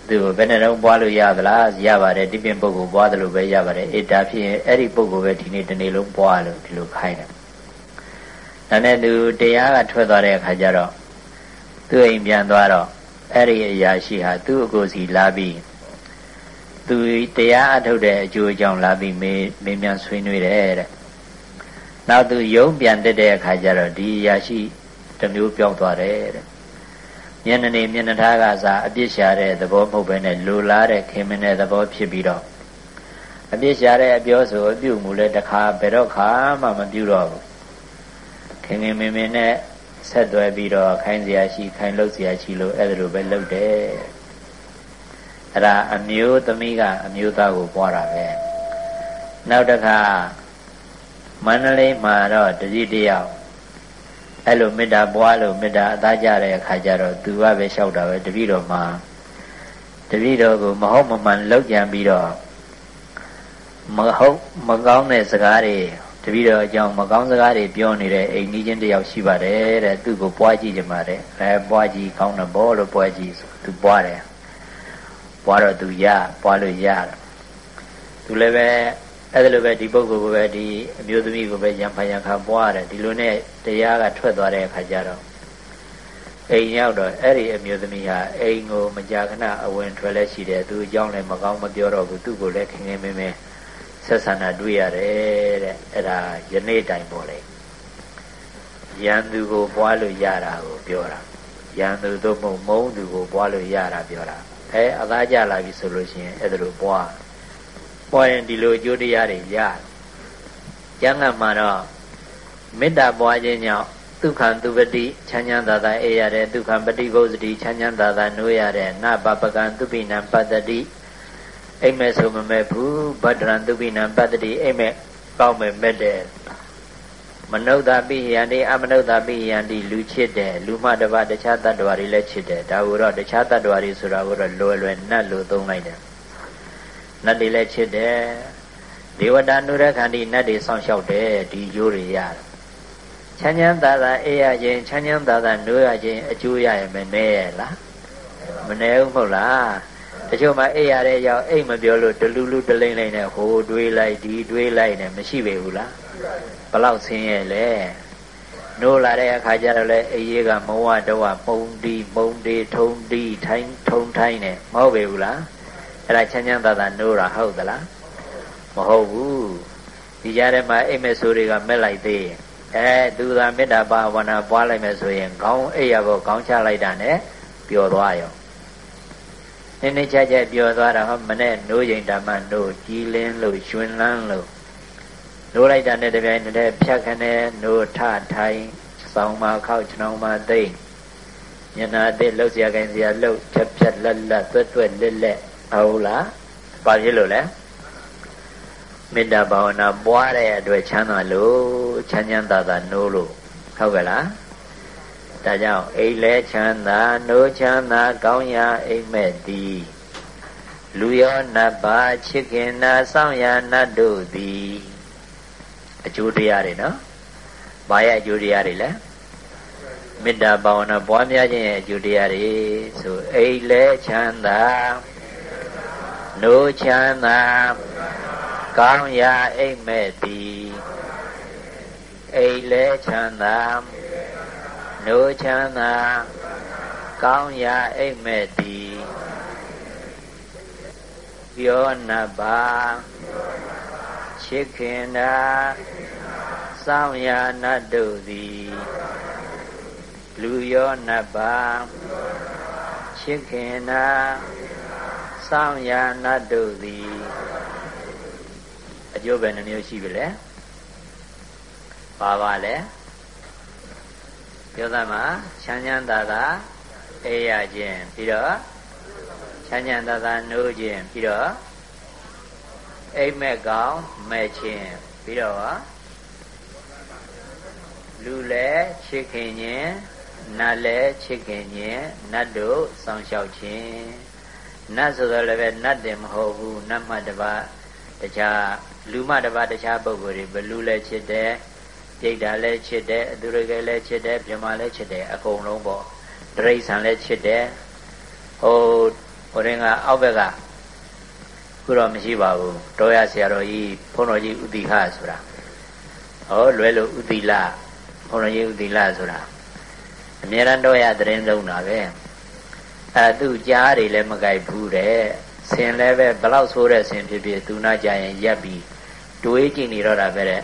သူဘယ်နဲ့တော့ပွားလို့ရသလားရပါတယ်ဒီပြင်ပုဂ္ဂိုလ်ပွားတယ်လို့ပဲရပါတယ်အေးဒါဖြစ်ရင်အဲ့ဒီပုဂ္ဂိုလ်ပဲဒီနေ့တနေ့လုံးပွားလို့ဒီလိုခိုင်းတယ်ဒါနဲ့သူတရားကထွက်သွားတဲ့အခါကျတော့သူ့အိမ်ပြန်သွားတော့အဲ့ဒီအရာရှိဟာသူ့အကိုစီလာပြီးသူတရားအထုတ်တဲ့အကျိုးအကြောင်းလာပြီးမေးမေးမြန်းဆွေးနွေးတယ်တဲ့ နောက်သူယုံပြန်တက်တဲ့အခါကျတော့ဒီအရာရှိတစ်မျိုးပြောင်းသွားတယ်တဲ့မျက်နှာနေမျက်နှာထားကစားအပြစ်ရှာတဲ့သဘောမဟုတ်ဘဲနဲ့လိုလားတဲ့ခင်မင်းတဲ့သဘောဖြစ်ပြီးတော့အပြစ်ရှာတဲ့အပြောဆိုအပြုမှုလဲတခါဘယ်တော့ခါမှမပြုတော့ဘူးခင်ခင်မင်းမင်းနဲ့ဆက်သွဲပြီးတော့ခိုင်းစရာရှိခိုင်းလို့စရာရှိလို့အဲ့ဒါလိုပဲလုပ်တယ်အဲ့ဒါအမျိုးသမီးကအမျိုးသားကိုပွားတာပဲနောက်တစ်ခါ မန္တလေးမှာတော့တတိတယောက်အဲ့လိုမေတ္တာပွားလို့မေတ္တာအသားကြတဲ့အခါကျတော့သူကပဲလျှောက်တာပဲတတိတော်မှာတတိတော်ကိုမဟုတ်မမှန်လောက်ကြံပြီးတော့မဟုတ်မကောင်းတဲ့စကားတွေတတိတော်အကြောင်းမကောင်းစကားတွေပြောနေတဲ့အိမ်ကြီးချင်းတယောက်ရှိပါတယ်တဲ့သူ့ကိုပွားကြည့်ကြပါတဲ့အဲပွားကြည့်ကောင်းတယ်ဘောလို့ပွားကြည့်သူပွားတယ်ပွားတော့သူရပွားလို့ရတယ်သူလည်းပဲ အဲ့ဒါလိုပဲဒီပုဂ္ဂိုလ်ကိုပဲဒီအမျိုးသမီးကိုပဲရံဖန်ရံခါပွားရတယ်ဒီလိုနဲ့တရားကထွက်သွားတဲ့အခါကျတော့အိမ်ရောက်တော့အဲ့ဒီအမျိုးသမီးဟာအိမ်ကိုမကြာခဏအဝင်ထွက်လဲရှိတယ်သူအကြောင်းလည်းမကောင်းမပြောတော့ဘူးသူ့ကိုလည်းခင်ခင်မင်းမင်းဆက်ဆံတာတွေ့ရတယ်တဲ့အဲ့ဒါယနေ့တိုင်ပေါ်လေရန်သူကိုပွားလို့ရတာကိုပြောတာရန်သူတို့မုံမုံသူကိုပွားလို့ရတာပြောတာအဲအသားကြလာပြီဆိုလို့ရှိရင်အဲ့ဒါလိုပွား ပွားရင်ဒီလိုအကျိုးတရားတွေရတယ်ကျမ်းဂန်မှာတော့မေတ္တာပွားခြင်းကြောင့်ဒုက္ခံသူပတိချမ်းချမ်းသာသာအေးရတယ်ဒုက္ခံပတိဂုဇတိချမ်းချမ်းသာသာနိုးရတယ်နပပကံသူပိနံပတ္တိအိမ်မဲ့ဆိုမမဲ့ဘူးဗတ္တရံသူပိနံပတ္တိအိမ်မဲ့ကောင်းမဲ့မဲ့တယ်မနုဿပိယံဒီအမနုဿပိယံဒီလူချစ်တယ်လူမှတပါတခြားတ attva တွေလည်းချစ်တယ်ဒါကိုတော့တခြားတ attva တွေဆိုတာကိုတော့လွယ်လွယ်နတ်လို့သုံးလိုက်တယ် နတ်တွေလည်းချစ်တယ်ဒေဝတာနုရခန္တီနတ်တွေစောင့်ရှောက်တယ်ဒီကျိုးတွေရတယ်ချမ်းချမ်းသာသာအေးရခြင်းချမ်းချမ်းသာသာနိုးရခြင်းအကျိုးရရင်မနေရလားမနေဘူးမဟုတ်လားတချို့မှအိပ်ရတဲ့ရောက်အိပ်မပြောလို့တလူလူတလိမ့်လိမ့်နဲ့ဟိုတွေးလိုက်ဒီတွေးလိုက်နဲ့မရှိပေဘူးလားဘလောက်ဆင်းရဲလဲနိုးလာတဲ့အခါကျတော့လေအေးရေးကမဝတော့ပုံတီပုံတီထုံတီထိုင်းထုံထိုင်းနဲ့မဟုတ်ပေဘူးလား အဲ့ဒါချမ်းချမ်းသာသာနိုးတာဟုတ်သလားမဟုတ်ဘူးဒီကြားထဲမှာအိမ်မဲ့ဆိုတွေကမက်လိုက်သေးရင် အဲသူသာမေတ္တာဘာဝနာပွားလိုက်မယ်ဆိုရင်ခေါင်းအိပ်ရဖို့ခေါင်းချလိုက်တာနဲ့ပျော်သွားရောနည်းနည်းချာချာပျော်သွားတာဟောမနဲ့နိုးရင်ဓမ္မနိုးကြည်လင်းလို့ရှင်လန်းလို့နိုးလိုက်တာနဲ့တပြိုင်တည်းဖြတ်ခနဲ့နိုးထထိုင်ဆောင်းမှာခောက်ချောင်းမှာသိမ့်ညနာအစ်လှုပ်เสียခိုင်းเสียလှုပ်ဖြတ်ဖြတ်လက်လက်တွတ်တွတ်လက်လက် ဟုတ်လားဘာဖြစ်လို့လဲမေတ္တာဘာဝနာပွားတဲ့အတွက်ချမ်းသာလို့ချမ်းချမ်းသာသာနိုးလို့ဟုတ်ကဲ့လားဒါကြောင့်အိမ်လဲချမ်းသာနိုးချမ်းသာကောင်းရာအိမ်မဲ့သည်လူရောနတ်ပါချစ်ခင်နာဆောင်ရာနတ်တို့သည်အကျိုးတရားတွေနော်။ဘာရဲ့အကျိုးတရားတွေလဲမေတ္တာဘာဝနာပွားများခြင်းရဲ့အကျိုးတရားတွေဆိုအိမ်လဲချမ်းသာ နိုးချမ်းသာကောင်းရာအိမ်မဲ့သည်အိမ်လဲချမ်းသာနိုးချမ်းသာကောင်းရာအိမ်မဲ့သည်ပြောနာပါချစ်ခင်တာစောင့်ရာနတ်တို့သည်လူရောနတ်ပါချစ်ခင်တာ စောင့်ရာနတ်တို့သည်အကျိုးပဲနှမျိုးရှိပြီလေပါပါလေပြောသားမှာချမ်းချမ်းသာသာအေးရခြင်းပြီးတော့ချမ်းချမ်းသာသာနိုးခြင်းပြီးတော့အိမ်မက်ကောင်မဲ့ခြင်းပြီးတော့လူလည်းချစ်ခင်ခြင်းနတ်လည်းချစ်ခင်ခြင်းနတ်တို့စောင့်ရှောက်ခြင်း နတ်ဆိုတော့လည်းပဲနတ်တင်မဟုတ်ဘူးနတ်မှတပါတခြားလူမှတပါတခြားပုဂ္ဂိုလ်တွေဘလူလည်းချစ်တယ်ပြိတ္တာလည်းချစ်တယ်အသူရကလည်းချစ်တယ်ပြမလည်းချစ်တယ်အကုန်လုံးပေါ့တရိษံလည်းချစ်တယ်ဟိုဟိုရင်ကအောက်ဘက်ကခုတော့မရှိပါဘူးတောရဆရာတော်ကြီးဘုန်းတော်ကြီးဥတိခဆိုတာဟောလွယ်လို့ဥတိလဘုန်းတော်ကြီးဥတိလဆိုတာအမြဲတမ်းတော့ရသတင်းလုံးတာပဲ အဲသူကြားတွေလည်းမကြိုက်ဘူးတဲ့ဆင်လည်းပဲဘလောက်ဆိုးတဲ့ဆင်ဖြစ်ဖြစ်သူနာကြရင်ရက်ပြီးတွေးကြည့်နေတော့တာပဲတဲ့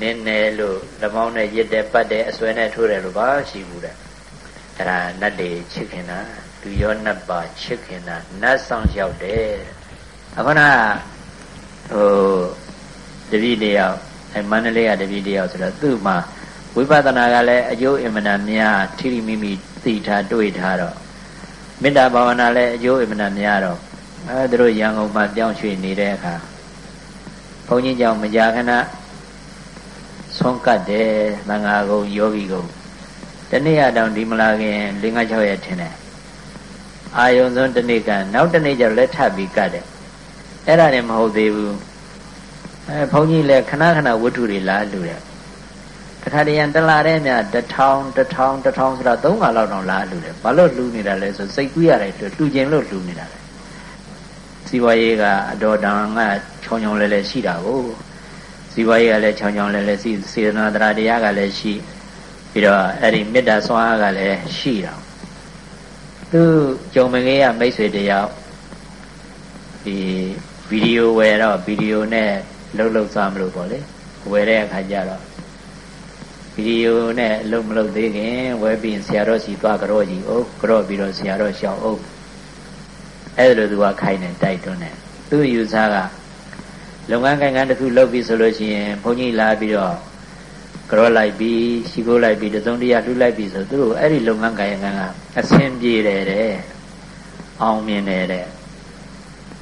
နင်းနယ်လို့လက်မောင်းနဲ့ရစ်တယ်ပတ်တယ်အစွဲနဲ့ထိုးတယ်လို့ဘာရှိဘူးတဲ့အဲ့ဒါနတ်တွေချစ်ခင်တာသူရောနတ်ပါချစ်ခင်တာနတ်ဆောင်လျှောက်တယ်အခုနဟိုတပည့်တယောက်အဲမန္တလေးကတပည့်တယောက်ဆိုတော့သူ့မှာဝိပဿနာကလည်းအကျိုးအင်မတန်များထိထိမိမိသိထားတွေ့ထားတော့ မေတ္တာဘာဝနာလည်းအကျိုးအင်မတန်များတော့အဲသူတို့ရန်ကုန်မှာပြောင်းရွှေ့နေတဲ့အခါဘုန်းကြီးကြောင့်မကြာခဏဆုံးကတ်တယ်သံဃာကုံယောဂီကုံတနေ့ရတောင်ဒီမလာခင်၄၅6ရက်ထင်တယ်အာယုံဆုံးတနေ့ကနောက်တနေ့ကျလက်ထပ်ပြီးကတ်တယ်အဲ့ဒါလည်းမဟုတ်သေးဘူးအဲဘုန်းကြီးလည်းခဏခဏဝတ္ထုတွေလာလူတယ် တခါတည်းရန်တလာတဲ့မြတထောင်တထောင်တထောင်ဆိုတာသုံးခါလောက်တော့လာလူတယ်ဘာလို့လူနေတာလဲဆိုစိတ်ကူးရတယ်လူကျင်လို့လူနေတာလေစီဝါရေးကအတော်တန်ကချောင်းချောင်းလဲလဲရှိတာကိုစီဝါရေးကလည်းချောင်းချောင်းလဲလဲစီစေတနာတရားတရားကလည်းရှိပြီးတော့အဲ့ဒီမေတ္တာဆွမ်းအားကလည်းရှိတာသူကြုံမငယ်ရမိတ်ဆွေတယောက်ဒီဗီဒီယိုဝယ်တော့ဗီဒီယိုနဲ့လှုပ်လှုပ်သွားမလို့ပေါ့လေဝယ်တဲ့အခါကျတော့ ဗီဒီယိုနဲ့အလုပ်မလုပ်သေးခင်ဝယ်ပြီးဆရာတော်စီသွားကြော့ကြီးအုပ်ကြော့ပြီးတော့ဆရာတော်ရှောက်အုပ်အဲ့ဒါလိုသူကခိုင်းတယ်တိုက်တွန်းတယ်သူ့ယူဆကလုပ်ငန်းကိုင်ကန်းတစ်ခုလုပ်ပြီးဆိုလို့ရှိရင်ဘုန်းကြီးလာပြီးတော့ကြော့လိုက်ပြီးရှိခိုးလိုက်ပြီးတစုံတရာလှူလိုက်ပြီးဆိုသူတို့အဲ့ဒီလုပ်ငန်းကိုင်ကန်းကအဆင်ပြေတယ်တဲ့အောင်မြင်တယ်တဲ့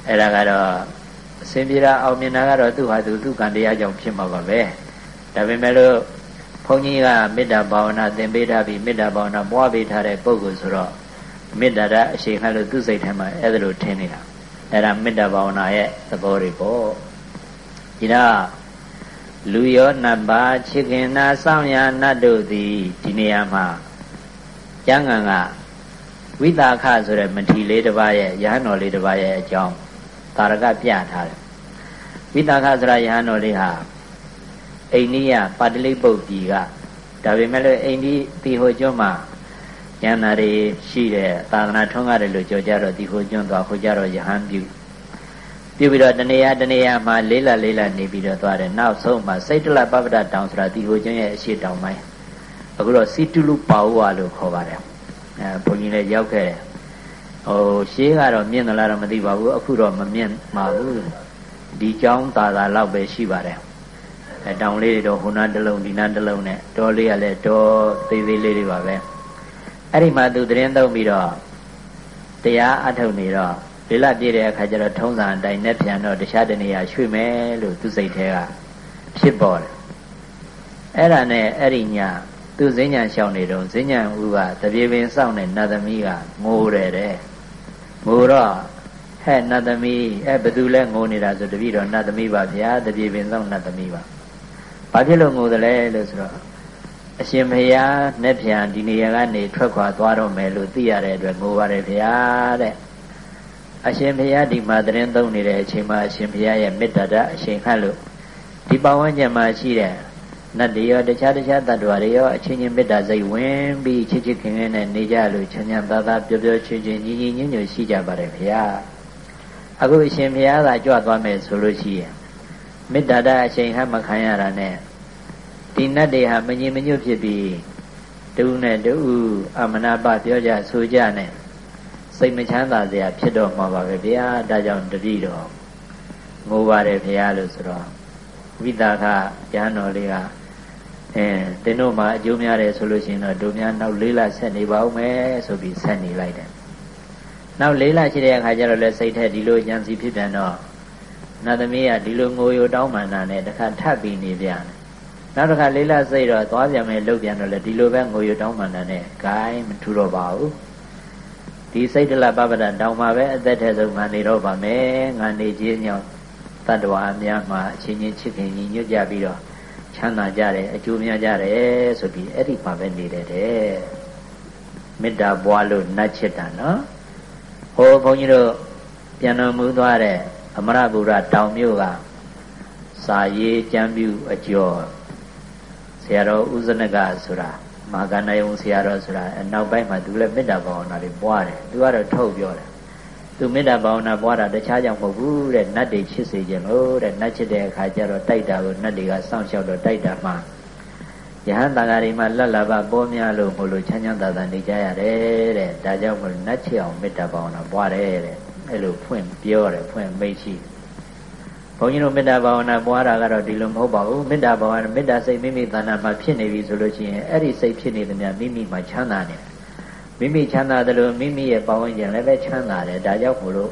အဲ့ဒါကတော့အစဉ်ပြေတာအောင်မြင်တာကတော့သူ့ဟာသူသူ့ကံတရားကြောင့်ဖြစ်မှာပါပဲဒါပေမဲ့လို့ ဘုန်းကြီးကမေတ္တာဘာဝနာသင်ပေးထားပြီးမေတ္တာဘာဝနာပွားပေးထားတဲ့ပုဂ္ဂိုလ်ဆိုတော့မေတ္တာဓာတ်အရှိန်ခါလို့သူ့စိတ်ထဲမှာအဲ့ဒါလိုထင်နေတာအဲ့ဒါမေတ္တာဘာဝနာရဲ့သဘောတွေပေါ့ဒီတော့လူရောနတ်ပါချစ်ခင်နာစောင့်ရနတ်တို့သည်ဒီနေရာမှာကျမ်းဂန်ကဝိတာခဆိုတဲ့မထီလေးတစ်ပါးရဲ့ရဟန်းတော်လေးတစ်ပါးရဲ့အကြောင်းသာရကပြထားတယ်ဝိတာခဆိုရယဟန်တော်လေးဟာ အိန္ဒိယပါတလိပုတ်ပြည်ကဒါပေမဲ့လည်းအိန္ဒိတီဟိုကျွန်းမှာဉာဏ်နာတွေရှိတဲ့သာသနာထွန်းကားတယ်လို့ကြော်ကြတော့တီဟိုကျွန်းသွားဟိုကြတော့ယဟန်ပြုပြုပြီးတော့တနေရာတနေရာမှာလေးလလေးလနေပြီးတော့သွားတယ်နောက်ဆုံးမှာစိတ်တလပပ္ပဒတောင်ဆိုတာဒီဟိုကျွန်းရဲ့အရှိတောင်ပိုင်းအခုတော့စီတုလူပါဝါလို့ခေါ်ပါတယ်အဲဘုန်းကြီးလည်းရောက်ခဲ့တယ်ဟိုရှေးကတော့မြင့်သလားတော့မသိပါဘူးအခုတော့မမြင့်ပါဘူးဒီကျောင်းသာသာလောက်ပဲရှိပါတယ် အဲတောင်လေးတွေတော့ဟိုနာတစ်လုံးဒီနာတစ်လုံးနဲ့တောလေးကလည်းတောသေးသေးလေးတွေပါပဲအဲ့ဒီမှာသူသတင်းသုံးပြီးတော့တရားအထုတ်နေတော့လေးလပြည့်တဲ့အခါကျတော့ထုံးစံအတိုင်းနဲ့ပြန်တော့တခြားတနေရာရွှေ့မယ်လို့သူစိတ်ထဲကဖြစ်ပေါ်တယ်အဲ့ဒါနဲ့အဲ့ဒီညသူဈဉ္ညာရှောင်းနေတော့ဈဉ္ညာဦးကတပြေပင်စောင့်တဲ့နတ်သမီးကငိုတယ်တဲ့ငိုတော့ဟဲ့နတ်သမီးအဲ့ဘသူလဲငိုနေတာဆိုတပည့်တော်နတ်သမီးပါဗျာတပြေပင်စောင့်နတ်သမီးပါ ဘာဖြစ်လို့ငိုတယ်လဲလို့ဆိုတော့အရှင်ဘုရားနဲ့ပြန်ဒီနေရာကနေထွက်ခွာသွားတော့မယ်လို့သိရတဲ့အတွက်ငိုပါတယ်ဗျာတဲ့အရှင်ဘုရားဒီမှာသတင်းသုံးနေတဲ့အချိန်မှာအရှင်ဘုရားရဲ့မေတ္တာဓာတ်အရှင်ခတ်လို့ဒီပဝန်းကျင်မှာရှိတဲ့နတ်တွေရောတခြားတခြားတ attva တွေရောအချင်းချင်းမေတ္တာစိတ်ဝင်ပြီးချစ်ချစ်ခင်ခင်နဲ့နေကြလို့ချမ်းချမ်းသာသာပျော်ပျော်ရွှင်ရွှင်ညီညီညွတ်ညွတ်ရှိကြပါတယ်ဘုရားအခုအရှင်ဘုရားသာကြွသွားမယ်ဆိုလို့ရှိရင်မေတ္တာဓာတ်အရှင်ဟမခံရတာနဲ့ ဒီနတ်တွေဟာမငြိမညွတ်ဖြစ်ပြီးတူနဲ့တူအမနာပပြောကြဆိုကြနဲ့စိတ်မချမ်းသာစရာဖြစ်တော့မှာပါပဲဗျာဒါကြောင့်တတိတော်ငိုပါတယ်ဗျာလို့ဆိုတော့ဝိတာခရဟန်းတော်လေးကအဲတင်းတို့မှာအကျိုးများတယ်ဆိုလို့ရှိရင်တော့တို့များနောက်လေးလဆက်နေပါဦးမယ်ဆိုပြီးဆက်နေလိုက်တယ်နောက်လေးလရှိတဲ့အခါကျတော့လဲစိတ်ထက်ဒီလိုဉာဏ်စီဖြစ်ပြန်တော့နတ်သမီးကဒီလိုငိုယိုတောင်းမှန်တာနဲ့တခါထပ်ပြီးနေပြန်တယ် နောက်တစ်ခါလေးလစိတ်တော့သွားပြန်မယ်လှုပ်ပြန်တော့လေဒီလိုပဲငိုယိုတောင်းမှန်တာနဲ့ဂိုင်းမထူတော့ပါဘူးဒီစိတ်တလပပဒတောင်မှာပဲအသက်ထဲဆုံးငါနေတော့ပါမယ်ငါနေခြင်းကြောင့်တတ္တဝါအများမှာအချင်းချင်းချစ်ခင်ညီညွတ်ကြပြီးတော့ချမ်းသာကြတယ်အကျိုးများကြတယ်ဆိုပြီးအဲ့ဒီမှာပဲနေတယ်တဲ့မေတ္တာပွားလို့နတ်ချစ်တာနော်ဟိုဘုန်းကြီးတို့ပြန်တော်မူသွားတဲ့အမရဗုဒ္ဓတောင်မြို့ကစာရေးကျမ်းပြုအကျော် ဆရာတော်ဥဇနကဆိုတာမာကဏယုံဆရာတော်ဆိုတာနောက်ပိုင်းမှာသူလည်းမေတ္တာဘာဝနာတွေပွားတယ်သူကတော့ထုတ်ပြောတယ်သူမေတ္တာဘာဝနာပွားတာတခြားကြောင့်မဟုတ်ဘူးတဲ့နတ်တွေချစ်စေခြင်းလို့တဲ့နတ်ချစ်တဲ့အခါကျတော့တိုက်တာကိုနတ်တွေကစောင့်ရှောက်တော့တိုက်တာမှယဟန်တန်ဃာတွေမှာလက်လာပါပေါ်များလို့မလို့ချမ်းချမ်းသာသာနေကြရတယ်တဲ့ဒါကြောင့်မလို့နတ်ချစ်အောင်မေတ္တာဘာဝနာပွားတယ်တဲ့အဲ့လိုဖွင့်ပြောတယ်ဖွင့်မိတ်ရှိ ဘုန်းကြီးတို့မေတ္တာဘာဝနာပွားတာကတော့ဒီလိုမဟုတ်ပါဘူးမေတ္တာဘာဝနာမေတ္တာစိတ်မိမိတဏ္ဍာမှာဖြစ်နေပြီဆိုလို့ရှိရင်အဲ့ဒီစိတ်ဖြစ်နေသမျှမိမိမှာချမ်းသာနေတယ်မိမိချမ်းသာတယ်လို့မိမိရဲ့ပတ်ဝန်းကျင်လည်းပဲချမ်းသာတယ်ဒါကြောင့်မို့လို့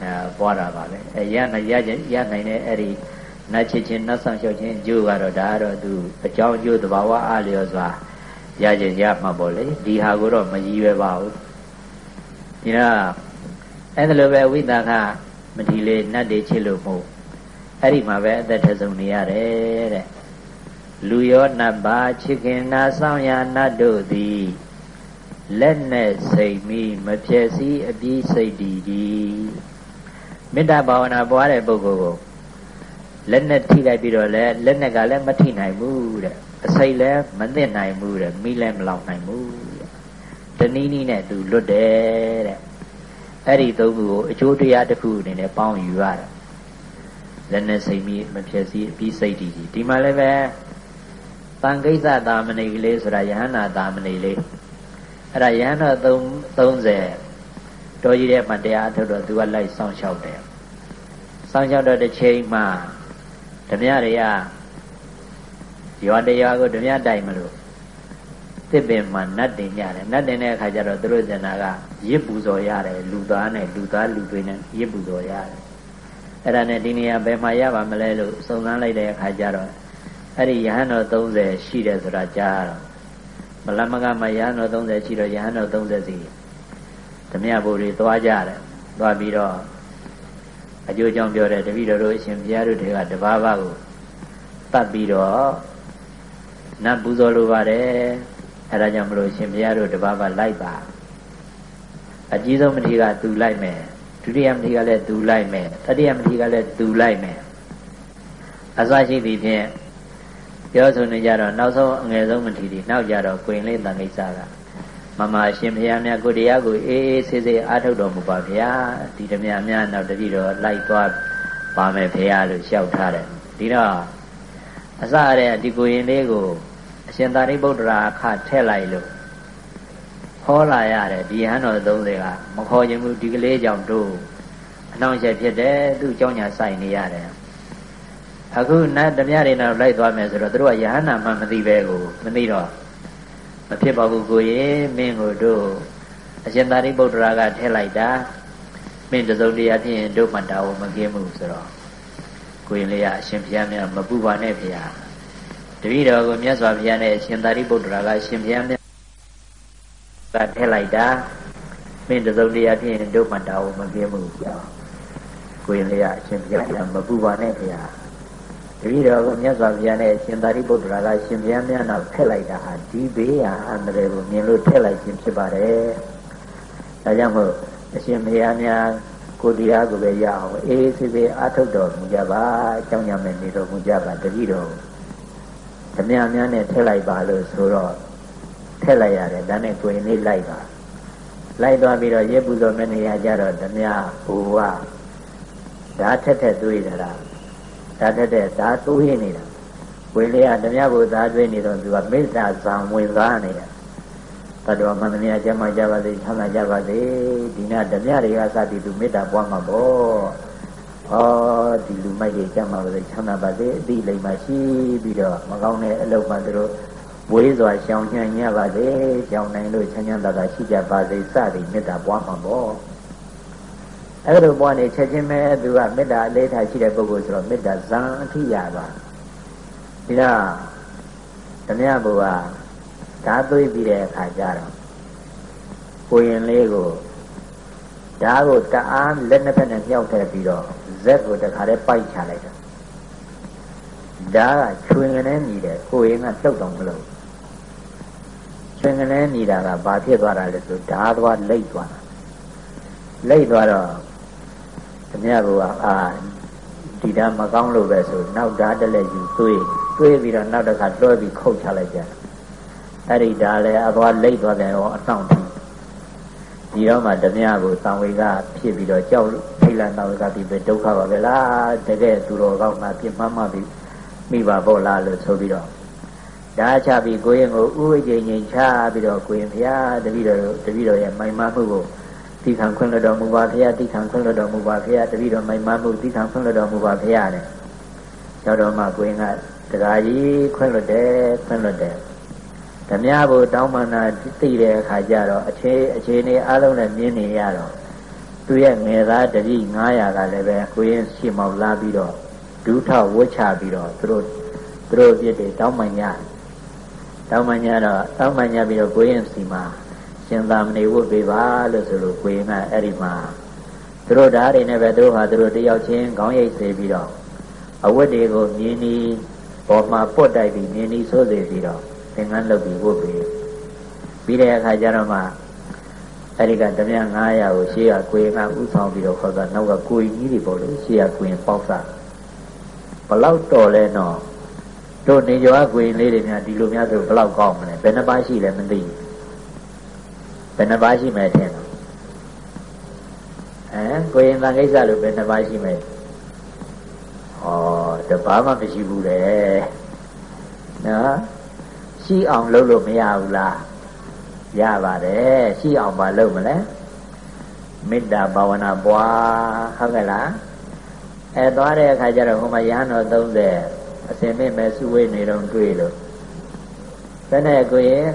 အဲပွားတာပါပဲအဲရနိုင်ရခြင်းရနိုင်တဲ့အဲ့ဒီနတ်ချစ်ချင်းနတ်ဆောင်လျှောက်ခြင်းအကျိုးကတော့ဒါကတော့သူအကြောင်းအကျိုးသဘာဝအားလျော်စွာရခြင်းရမှာပေါ့လေဒီဟာကိုတော့မရည်ရွယ်ပါဘူးဒီတော့အဲ့ဒါလိုပဲဝိသကမထီလေးနတ်တွေချစ်လို့မို့ အဲ့ဒီမှာပဲအသက်ထဆုံးနေရတယ်တဲ့လူရောနတ်ပါချစ်ခင်နာဆောင်ရာနတ်တို့သည်လက်နဲ့စိတ်မိမဖြည့်စည်းအပြီးစိတ်တည်ဒီမေတ္တာဘာဝနာပွားတဲ့ပုဂ္ဂိုလ်ကိုလက်နဲ့ထိလိုက်ပြီးတော့လဲလက်နဲ့ကလည်းမထိနိုင်ဘူးတဲ့အစိတ်လည်းမသိနိုင်ဘူးတဲ့မိလည်းမလောက်နိုင်ဘူးတဲ့တနည်းနည်းနဲ့သူလွတ်တယ်တဲ့အဲ့ဒီသုံးခုကိုအကျိုးတရားတစ်ခုအနေနဲ့ပေါင်းယူရတယ် လက်နဲ့စိတ်မိမဖြည့်စည်းအပြီးစိတ်တည်ဒီဒီမှာလည်းပဲတန်ကိစ္စတာမဏိကလေးဆိုတာယဟန္တာတာမဏိလေးအဲ့ဒါယဟန်တော်30တော်ကြီးတဲ့မှာတရားအထုတ်တော့သူကလိုက်စောင့်ရှောက်တယ်စောင့်ရှောက်တော့တစ်ချိန်မှာဓမြတွေကရွာတရားကိုဓမြတိုက်မလို့တစ်ပင်မှာနတ်တင်ကြတယ်နတ်တင်တဲ့အခါကျတော့သူတို့ဇဏကရစ်ပူဇော်ရတယ်လူသားနဲ့လူသားလူတွေနဲ့ရစ်ပူဇော်ရတယ် အဲ့ဒါနဲ့ဒီနေရာဘယ်မှာရပါမလဲလို့စုံစမ်းလိုက်တဲ့အခါကျတော့အဲ့ဒီယဟန်တော်30ရှိတယ်ဆိုတာကြားတော့မလမကမယဟန်တော်30ရှိတော့ယဟန်တော်30စီဓမြဘုရားသွားကြတယ်သွားပြီးတော့အကျိုးကြောင့်ပြောတယ်တပည့်တော်တို့အရှင်ဘုရားတို့တွေကတဘာဘာကိုတတ်ပြီးတော့နတ်ပူဇော်လိုပါတယ်အဲဒါကြောင့်မလို့ရှင်ဘုရားတို့တဘာဘာလိုက်ပါအကြီးဆုံးမထေရကသူလိုက်မယ် ဒုတိယမထေရကလည်းသူလိုက်မယ်တတိယမထေရကလည်းသူလိုက်မယ်အစရှိသည်ဖြင့်ပြောဆိုနေကြတော့နောက်ဆုံးအငယ်ဆုံးမထီတီနောက်ကြတော့ကိုရင်လေးတန်ခိစ္စကမမရှင်ဘုရားများကိုတရားကိုအေးအေးဆေးဆေးအားထုတ်တော်မူပါဗျာဒီဓမြများနောက်တတိတော့လိုက်သွားပါမယ်ဖေရလို့လျှောက်ထားတယ်ဒီတော့အစရတဲ့ဒီကိုရင်လေးကိုအရှင်သာရိပုတ္တရာအခထည့်လိုက်လို့ ခေါ်လာရတယ်ဒီဟန်တော်30ကမခေါ်ခြင်းဘူးဒီကလေးကြောင့်တို့အနှောင့်အယှက်ဖြစ်တယ်သူ့เจ้าညာဆိုင်နေရတယ်အခုနတ်ဓမြတွေနဲ့လိုက်သွားမယ်ဆိုတော့တို့ကယဟန္တာမှမသိပဲကိုမသိတော့မဖြစ်ပါဘူးကိုရေမင်းကိုတို့အရှင်သာရိပုတ္တရာကထည့်လိုက်တာမင်းတစုံတရာဖြစ်ရင်တို့မှတာဝန်မကင်းဘူးဆိုတော့ကိုရင်လေးကအရှင်ဘုရားမြတ်မပူပါနဲ့ဘုရားတပည့်တော်ကိုမြတ်စွာဘုရားနဲ့အရှင်သာရိပုတ္တရာကအရှင်ဘုရား မြတ်ကထည့်လိုက်တာမင်းတစုံတရာဖြစ်ရင်တို့မှတာဝန်မကင်းဘူးဘုရားကိုရင်လေးကအရှင်ဘုရားမပူပါနဲ့ဘုရားတပည့်တော်ကိုမြတ်စွာဘုရားနဲ့ရှင်သာရိပုတ္တရာကရှင်ဘုရားမြတ်နောက်ထည့်လိုက်တာဟာဒီဘေးဟာအန္တရာယ်ကိုမြင်လို့ထည့်လိုက်ခြင်းဖြစ်ပါတယ်။ဒါကြောင့်မို့အရှင်ဘုရားများကိုတရားကိုပဲရအောင်အေးဆေးဆေးအားထုတ်တော်မူကြပါအကြောင်းညမဲ့နေတော်မူကြပါတပည့်တော်ဓမြများနဲ့ထည့်လိုက်ပါလို့ဆိုတော့ ထည့်လိုက်ရတယ်ဒါနဲ့ကိုယ်လေးလိုက်ပါလိုက်သွားပြီးတော့ရေပူဇော်မနေရကြတော့ဓမြဘူဝဓာထက်ထက်တွေးကြတာဓာတ်တဲ့ဓာတ်တိုးရင်းနေတာဝေလေးကဓမြဘုရားတွေးနေတော့သူကမေတ္တာဇံဝင်စားနေတာတတော်မှန်မြတ်ကျမ်းကြပါစေချမ်းသာကြပါစေဒီနာဓမြတွေကစသည်သူမေတ္တာပွားမှာပေါ့ဟောဒီလူမိုက်တွေကျမ်းပါစေချမ်းသာပါစေအတိလိမ္မာရှိပြီးတော့မကောင်းတဲ့အလုပ်မှသူတို့ ဝေးစွာရှောင်ညံ့ညပါစေရှောင်နိုင်လို့ချမ်းချမ်းသာသာရှိကြပါစေစသည်မေတ္တာပွားမှာပေါ့အဲ့လိုပွားနေချက်ချင်းပဲသူကမေတ္တာအလေးထားရှိတဲ့ပုဂ္ဂိုလ်ဆိုတော့မေတ္တာဇံအထိရပါဒီတော့ဓမြဘုရားဓာသွေးပြီးတဲ့အခါကျတော့ကိုရင်လေးကိုဓာကိုတအားလက်နှစ်ဖက်နဲ့မြောက်ထည့်ပြီးတော့ဇက်ကိုတခါတည်းပိုက်ချလိုက်တာဓာကချွင်ကနေမြည်တယ်ကိုရင်ကတုတ်တော့မလို့ ချွင်ကနေမြည်တာကဘာဖြစ်သွားတာလဲဆိုဓာသွားလိတ်သွားတာလိတ်သွားတော့ဓမြဘုရားအာဒီဓာမကောင်းလို့ပဲဆိုနောက်ဓာတလက်ယူသွေးသွေးပြီးတော့နောက်တစ်ခါတွဲပြီးခုတ်ချလိုက်ကြအဲ့ဒီဓာလည်းအသွားလိတ်သွားတယ်ရောအဆောင်ထီဒီတော့မှဓမြကိုသံဝေကဖြစ်ပြီးတော့ကြောက်ထိတ်လန့်သံဝေကဒီပဲဒုက္ခပါပဲလားတကယ်သူတော်ကောင်းမှပြင်းမှမှပြီးမိပါပေါ့လားလို့ဆိုပြီးတော့ ဓာချပြီးကိုရင်ကိုဥဝိကျင်ငိမ်ချပြီးတော့ကိုရင်ဖျားတပည့်တော်တပည့်တော်ရဲ့မိုင်မမှုကိုတိခံခွင့်လွတ်တော်မူပါဖရာတိခံခွင့်လွတ်တော်မူပါဖရာတပည့်တော်မိုင်မမှုတိခံခွင့်လွတ်တော်မူပါဖရာတဲ့ကျောတော်မှာကိုရင်ကတရားကြီးခွင့်လွတ်တယ်ခွင့်လွတ်တယ်ဓမြဘုတောင်းမှန်တာသိတဲ့အခါကျတော့အခြေအခြေအနေအလုံးနဲ့မြင်နေရတော့သူရဲ့ငယ်သားတပည့်900ကလည်းပဲကိုရင်ရှေ့မောက်လာပြီးတော့ဒုထဝှချပြီးတော့သူတို့သူတို့ပြစ်တွေတောင်းမှန်ညတော င်းမှန်ညတော့တောင်းမှန်ညပြီးတော့ကိုရင်စီမှာရှင်သာမဏေဝတ်ပေးပါလို့ဆိုလို့ကိုရင်ကအဲ့ဒီမှာသူတို့ဓာတ်တွေနဲ့ပဲသူတို့ဟာသူတို့တယောက်ချင်းခေါင်းရိပ်စေပြီးတော့အဝတ်တွေကိုမြင်းနီးပေါ်မှာပုတ်တိုက်ပြီးမြင်းနီးဆိုးစေပြီးတော့သင်္ကန်းလုပ်ပြီးဝတ်ပေးပြီးတဲ့အခါကျတော့မှအဲ့ဒီကဓမြ900ကိုရှေ့ကကိုရင်ကဥဆောင်ပြီးတော့ခေါ်တော့နောက်ကကိုရင်ကြီးတွေပေါ့လို့ရှေ့ကကိုရင်ပေါက်စားဘလောက်တော်လဲတော့ တို့နေကြွားကိုရင်လေးတွေများဒီလိုများဆိုဘလောက်ကောင်းမလဲဘယ်နှပါရှိလဲမသိဘူးယ်နှပါးရှိမယ်ထင်တော့ဟမ်ကိုရင်တန်ကိစ္စလို့ဘယ်နှပါးရှိမယ်ဩတပါးမှမရှိဘူးလေနော်ရှိအောင်လုပ်လို့မရဘူးလားရပါတယ်ရှိအောင်မလုပ်မလဲမေတ္တာဘာဝနာပွားဟုတ်ကဲ့လားအဲသွားတဲ့အခါကျတော့ဟိုမှာရဟန်းတော်30 အစင်မင်းမဲ့စုဝေးနေတော့တွေ့လို့ဘယ်နဲ့ကိုရင်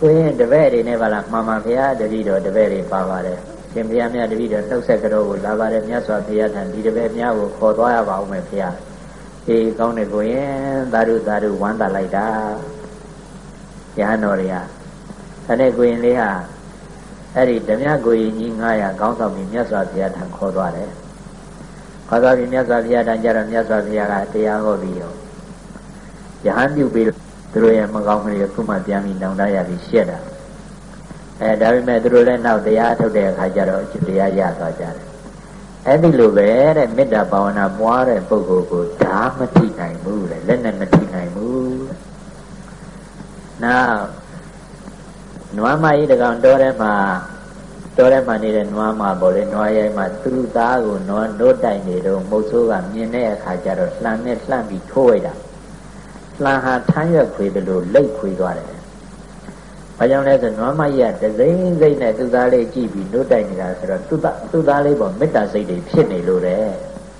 ကိုရင်တပည့်တွေနဲ့ပါလားမှန်ပါဗျာတတိတော်တပည့်တွေပါပါတယ်ရှင်ဘုရားမြတ်တတိတော်နှုတ်ဆက်ကြောကိုလာပါတယ်မြတ်စွာဘုရားထံဒီတပည့်များကိုခေါ်သွားရပါဦးမယ်ဘုရားအေးကောင်းတယ်ကိုရင်သာဓုသာဓုဝမ်းသာလိုက်တာရဟန်းတော်တွေကအဲ့ဒီကိုရင်လေးဟာအဲ့ဒီဓမြကိုရင်ကြီး900ခေါင်းဆောင်ပြီးမြတ်စွာဘုရားထံခေါ်သွားတယ် ခေါ်သွားပြီးမြတ်စွာဘုရားထံကျတော့မြတ်စွာဘုရားကတရားဟောပြီးရောယဟန်ပြုပြီးသူတို့ရဲ့မကောင်းမှုတွေခုမှပြန်ပြီးနောင်တရပြီးရှက်တာအဲဒါပေမဲ့သူတို့လည်းနောက်တရားထုတ်တဲ့အခါကျတော့တရားရသွားကြတယ်အဲ့ဒီလိုပဲတဲ့မေတ္တာဘာဝနာပွားတဲ့ပုဂ္ဂိုလ်ကိုဓာမထိနိုင်ဘူးတဲ့လက်နဲ့မထိနိုင်ဘူးနောက်နွားမကြီးတကောင်တော်ထဲမှာ တော်ထဲမှာနေတဲ့နွားမပေါ့လေနွားရိုက်မှာသူ့သားကိုနွားနိုးတိုင်နေတော့မုတ်ဆိုးကမြင်တဲ့အခါကျတော့လှမ်းနဲ့လှမ်းပြီးထိုးလိုက်တာလှမ်းဟာထမ်းရွက်ခွေတယ်လို့လိတ်ခွေသွားတယ်။ဘာကြောင့်လဲဆိုနွားမကြီးကဒစိမ့်စိမ့်နဲ့သူ့သားလေးကြည့်ပြီးနိုးတိုင်နေတာဆိုတော့သူ့သားသူ့သားလေးပေါ်မေတ္တာစိတ်တွေဖြစ်နေလို့တဲ့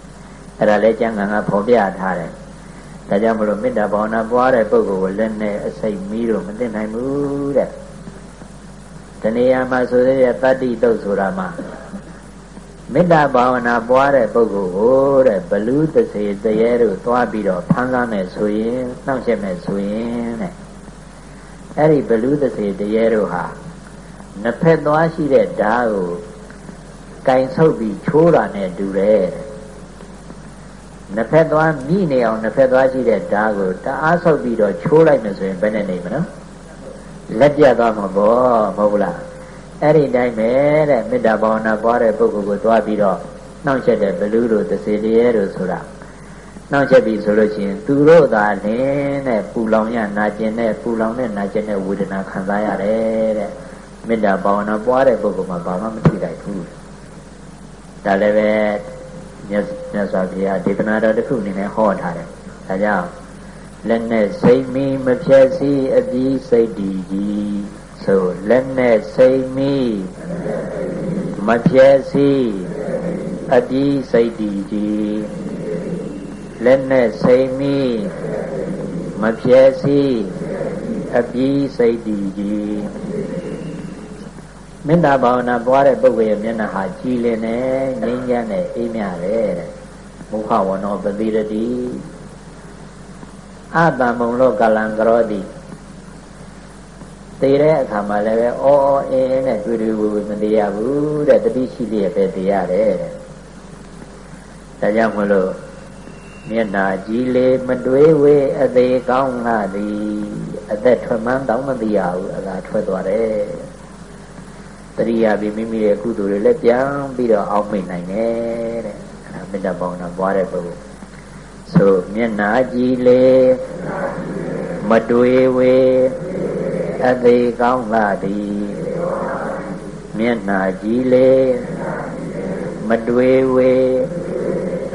။အဲ့ဒါလဲကျမ်းဂန်ကဖော်ပြထားတယ်။ဒါကြောင့်မလို့မေတ္တာဘာဝနာပွားတဲ့ပုဂ္ဂိုလ်ကိုလက်နဲ့အစိတ်မီးတော့မသိနိုင်ဘူးတဲ့။ တဏှာမှာဆိုတဲ့တတ္တိတုတ်ဆိုတာမှာမေတ္တာဘာဝနာပွားတဲ့ပုဂ္ဂိုလ်ကိုတဲ့ဘလူးတစေတရေတို့သွားပြီးတော့ဖမ်းကားမယ်ဆိုရင်နှောင့်ယှက်မယ်ဆိုရင်တဲ့အဲ့ဒီဘလူးတစေတရေတို့ဟာနှစ်ဖက်သွားရှိတဲ့ဓာတ်ကိုကင်ဆုပ်ပြီးချိုးတာနဲ့တူတယ်နှစ်ဖက်သွားမိနေအောင်နှစ်ဖက်သွားရှိတဲ့ဓာတ်ကိုတအားဆုပ်ပြီးတော့ချိုးလိုက်မယ်ဆိုရင်ဘယ်နဲ့နေမလဲ လက်ပြတ်သွားမှာပေါ့မဟုတ်လားအဲ့ဒီတိုင်းပဲတဲ့မေတ္တာဘာဝနာပွားတဲ့ပုဂ္ဂိုလ်ကိုတွားပြီးတော့နှောင့်ယှက်တဲ့ဘလူးတို့တစေတရေတို့ဆိုတာနှောင့်ယှက်ပြီဆိုလို့ရှိရင်သူတို့သာလင်းတဲ့ပူလောင်ရနာကျင်တဲ့ပူလောင်တဲ့နာကျင်တဲ့ဝေဒနာခံစားရတယ်တဲ့မေတ္တာဘာဝနာပွားတဲ့ပုဂ္ဂိုလ်မှာဘာမှမထိလိုက်ဘူးဒါလည်းပဲမြတ်မြတ်စွာဘုရားဒေသနာတော်တစ်ခုအနေနဲ့ဟောထားတယ်ဒါကြောင့် လက်နဲ့စိတ်မီမဖြည့်စည်းအပြီးစိတ်တည်ကြီးဆိုလက်နဲ့စိတ်မီမဖြည့်စည်းအပြီးစိတ်တည်ကြီးလက်နဲ့စိတ်မီမဖြည့်စည်းအပြီးစိတ်တည်ကြီးမေတ္တာဘာဝနာပွားတဲ့ပုဂ္ဂိုလ်ရဲ့မျက်နှာဟာကြည်လင်နေငြိမ်းချမ်းတဲ့အေးမြတယ်တဲ့မုခဝနောပတိရတိ အတံမုံလောကလံကရောတိသေတဲ့အခါမှာလည်းပဲအော်အော်အင်းအင်းနဲ့တွေ့တွေ့ဝေဝေမတရားဘူးတဲ့တတိရှိလျက်ပဲတရားတယ်တဲ့ဒါကြောင့်မလို့မျက်နာကြည်လေမတွေးဝေအသေးကောင်းငါသည်အသက်ထွက်မှန်းတောင်းမသိရဘူးအသာထွက်သွားတယ်တရိယာပြီးမိမိရဲ့ကုသိုလ်တွေလည်းပြန်ပြီးတော့အောက်မိတ်နိုင်တယ်တဲ့အဲဒါမေတ္တာပေါင်းတာပွားတဲ့ပုဂ္ဂိုလ် ဆိုမျက်နာကြည်လေမတွေဝေအသေးကောင်းလာသည်မျက်နာကြည်လေမတွေဝေ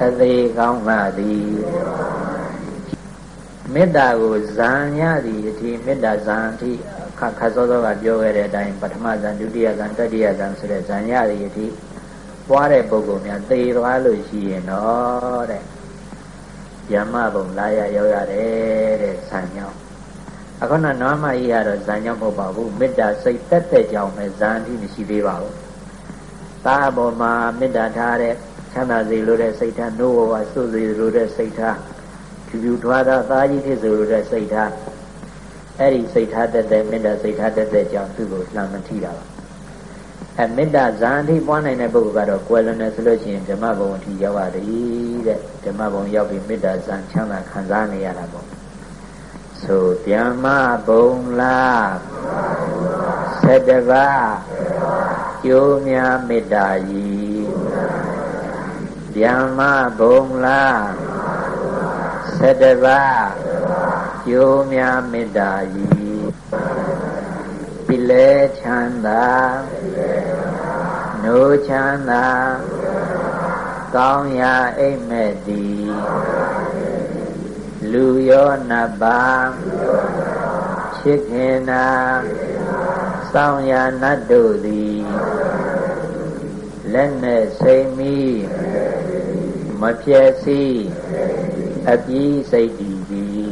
အသေးကောင်းလာသည်မေတ္တာကိုဇံရသည်အထိမေတ္တာဇံအထိခခစောစောကပြောခဲ့တဲ့အတိုင်းပထမဇံဒုတိယဇံတတိယဇံဆိုတဲ့ဇံရသည်အထိပွားတဲ့ပုဂ္ဂိုလ်များသေသွားလို့ရှိရင်တော့တဲ့ ယမဘုံလာရရောက်ရတယ်တဲ့ဇံကြောင့်အခုနနွားမကြီးကတော့ဇံကြောင့်မဟုတ်ပါဘူးမေတ္တာစိတ်တက်တဲ့ကြောင့်ပဲဇံအထိမရှိသေးပါဘူးတာအပေါ်မှာမေတ္တာထားတဲ့ချမ်းသာစေလို့တဲ့စိတ်ထားနိုးဝါစွစေလို့တဲ့စိတ်ထားဖြူဖြူထွားတာသားကြီးဖြစ်စေလို့တဲ့စိတ်ထားအဲ့ဒီစိတ်ထားတက်တဲ့မေတ္တာစိတ်ထားတက်တဲ့ကြောင့်သူ့ကိုလှမ်းမထိတာပါ အဲမေတ္တာဇာန်ထိပွားနိုင်တဲ့ပုဂ္ဂိုလ်ကတော့ကွယ်လွန်တယ်ဆိုလို့ရှိရင်ဓမ္မဘုံအထိရောက်ရတယ်တဲ့ဓမ္မဘုံရောက်ပြီးမေတ္တာဇာန်ချမ်းသာခံစားနေရတာပေါ့ဆိုဓမ္မဘုံလားဆက်တပါးကျိုးများမေတ္တာကြီးဓမ္မဘုံလားဆက်တပါးကျိုးများမေတ္တာကြီးပိလဲချမ်းသာ နိုးချမ်းသာကောင်းရာအိမ်မဲ့သည်လူရောနတ်ပါချစ်ခင်နာစောင်းရာနတ်တို့သည်လက်နဲ့စိမ်မီမပြည့်စည်အပြီးစိတ်တည်သည်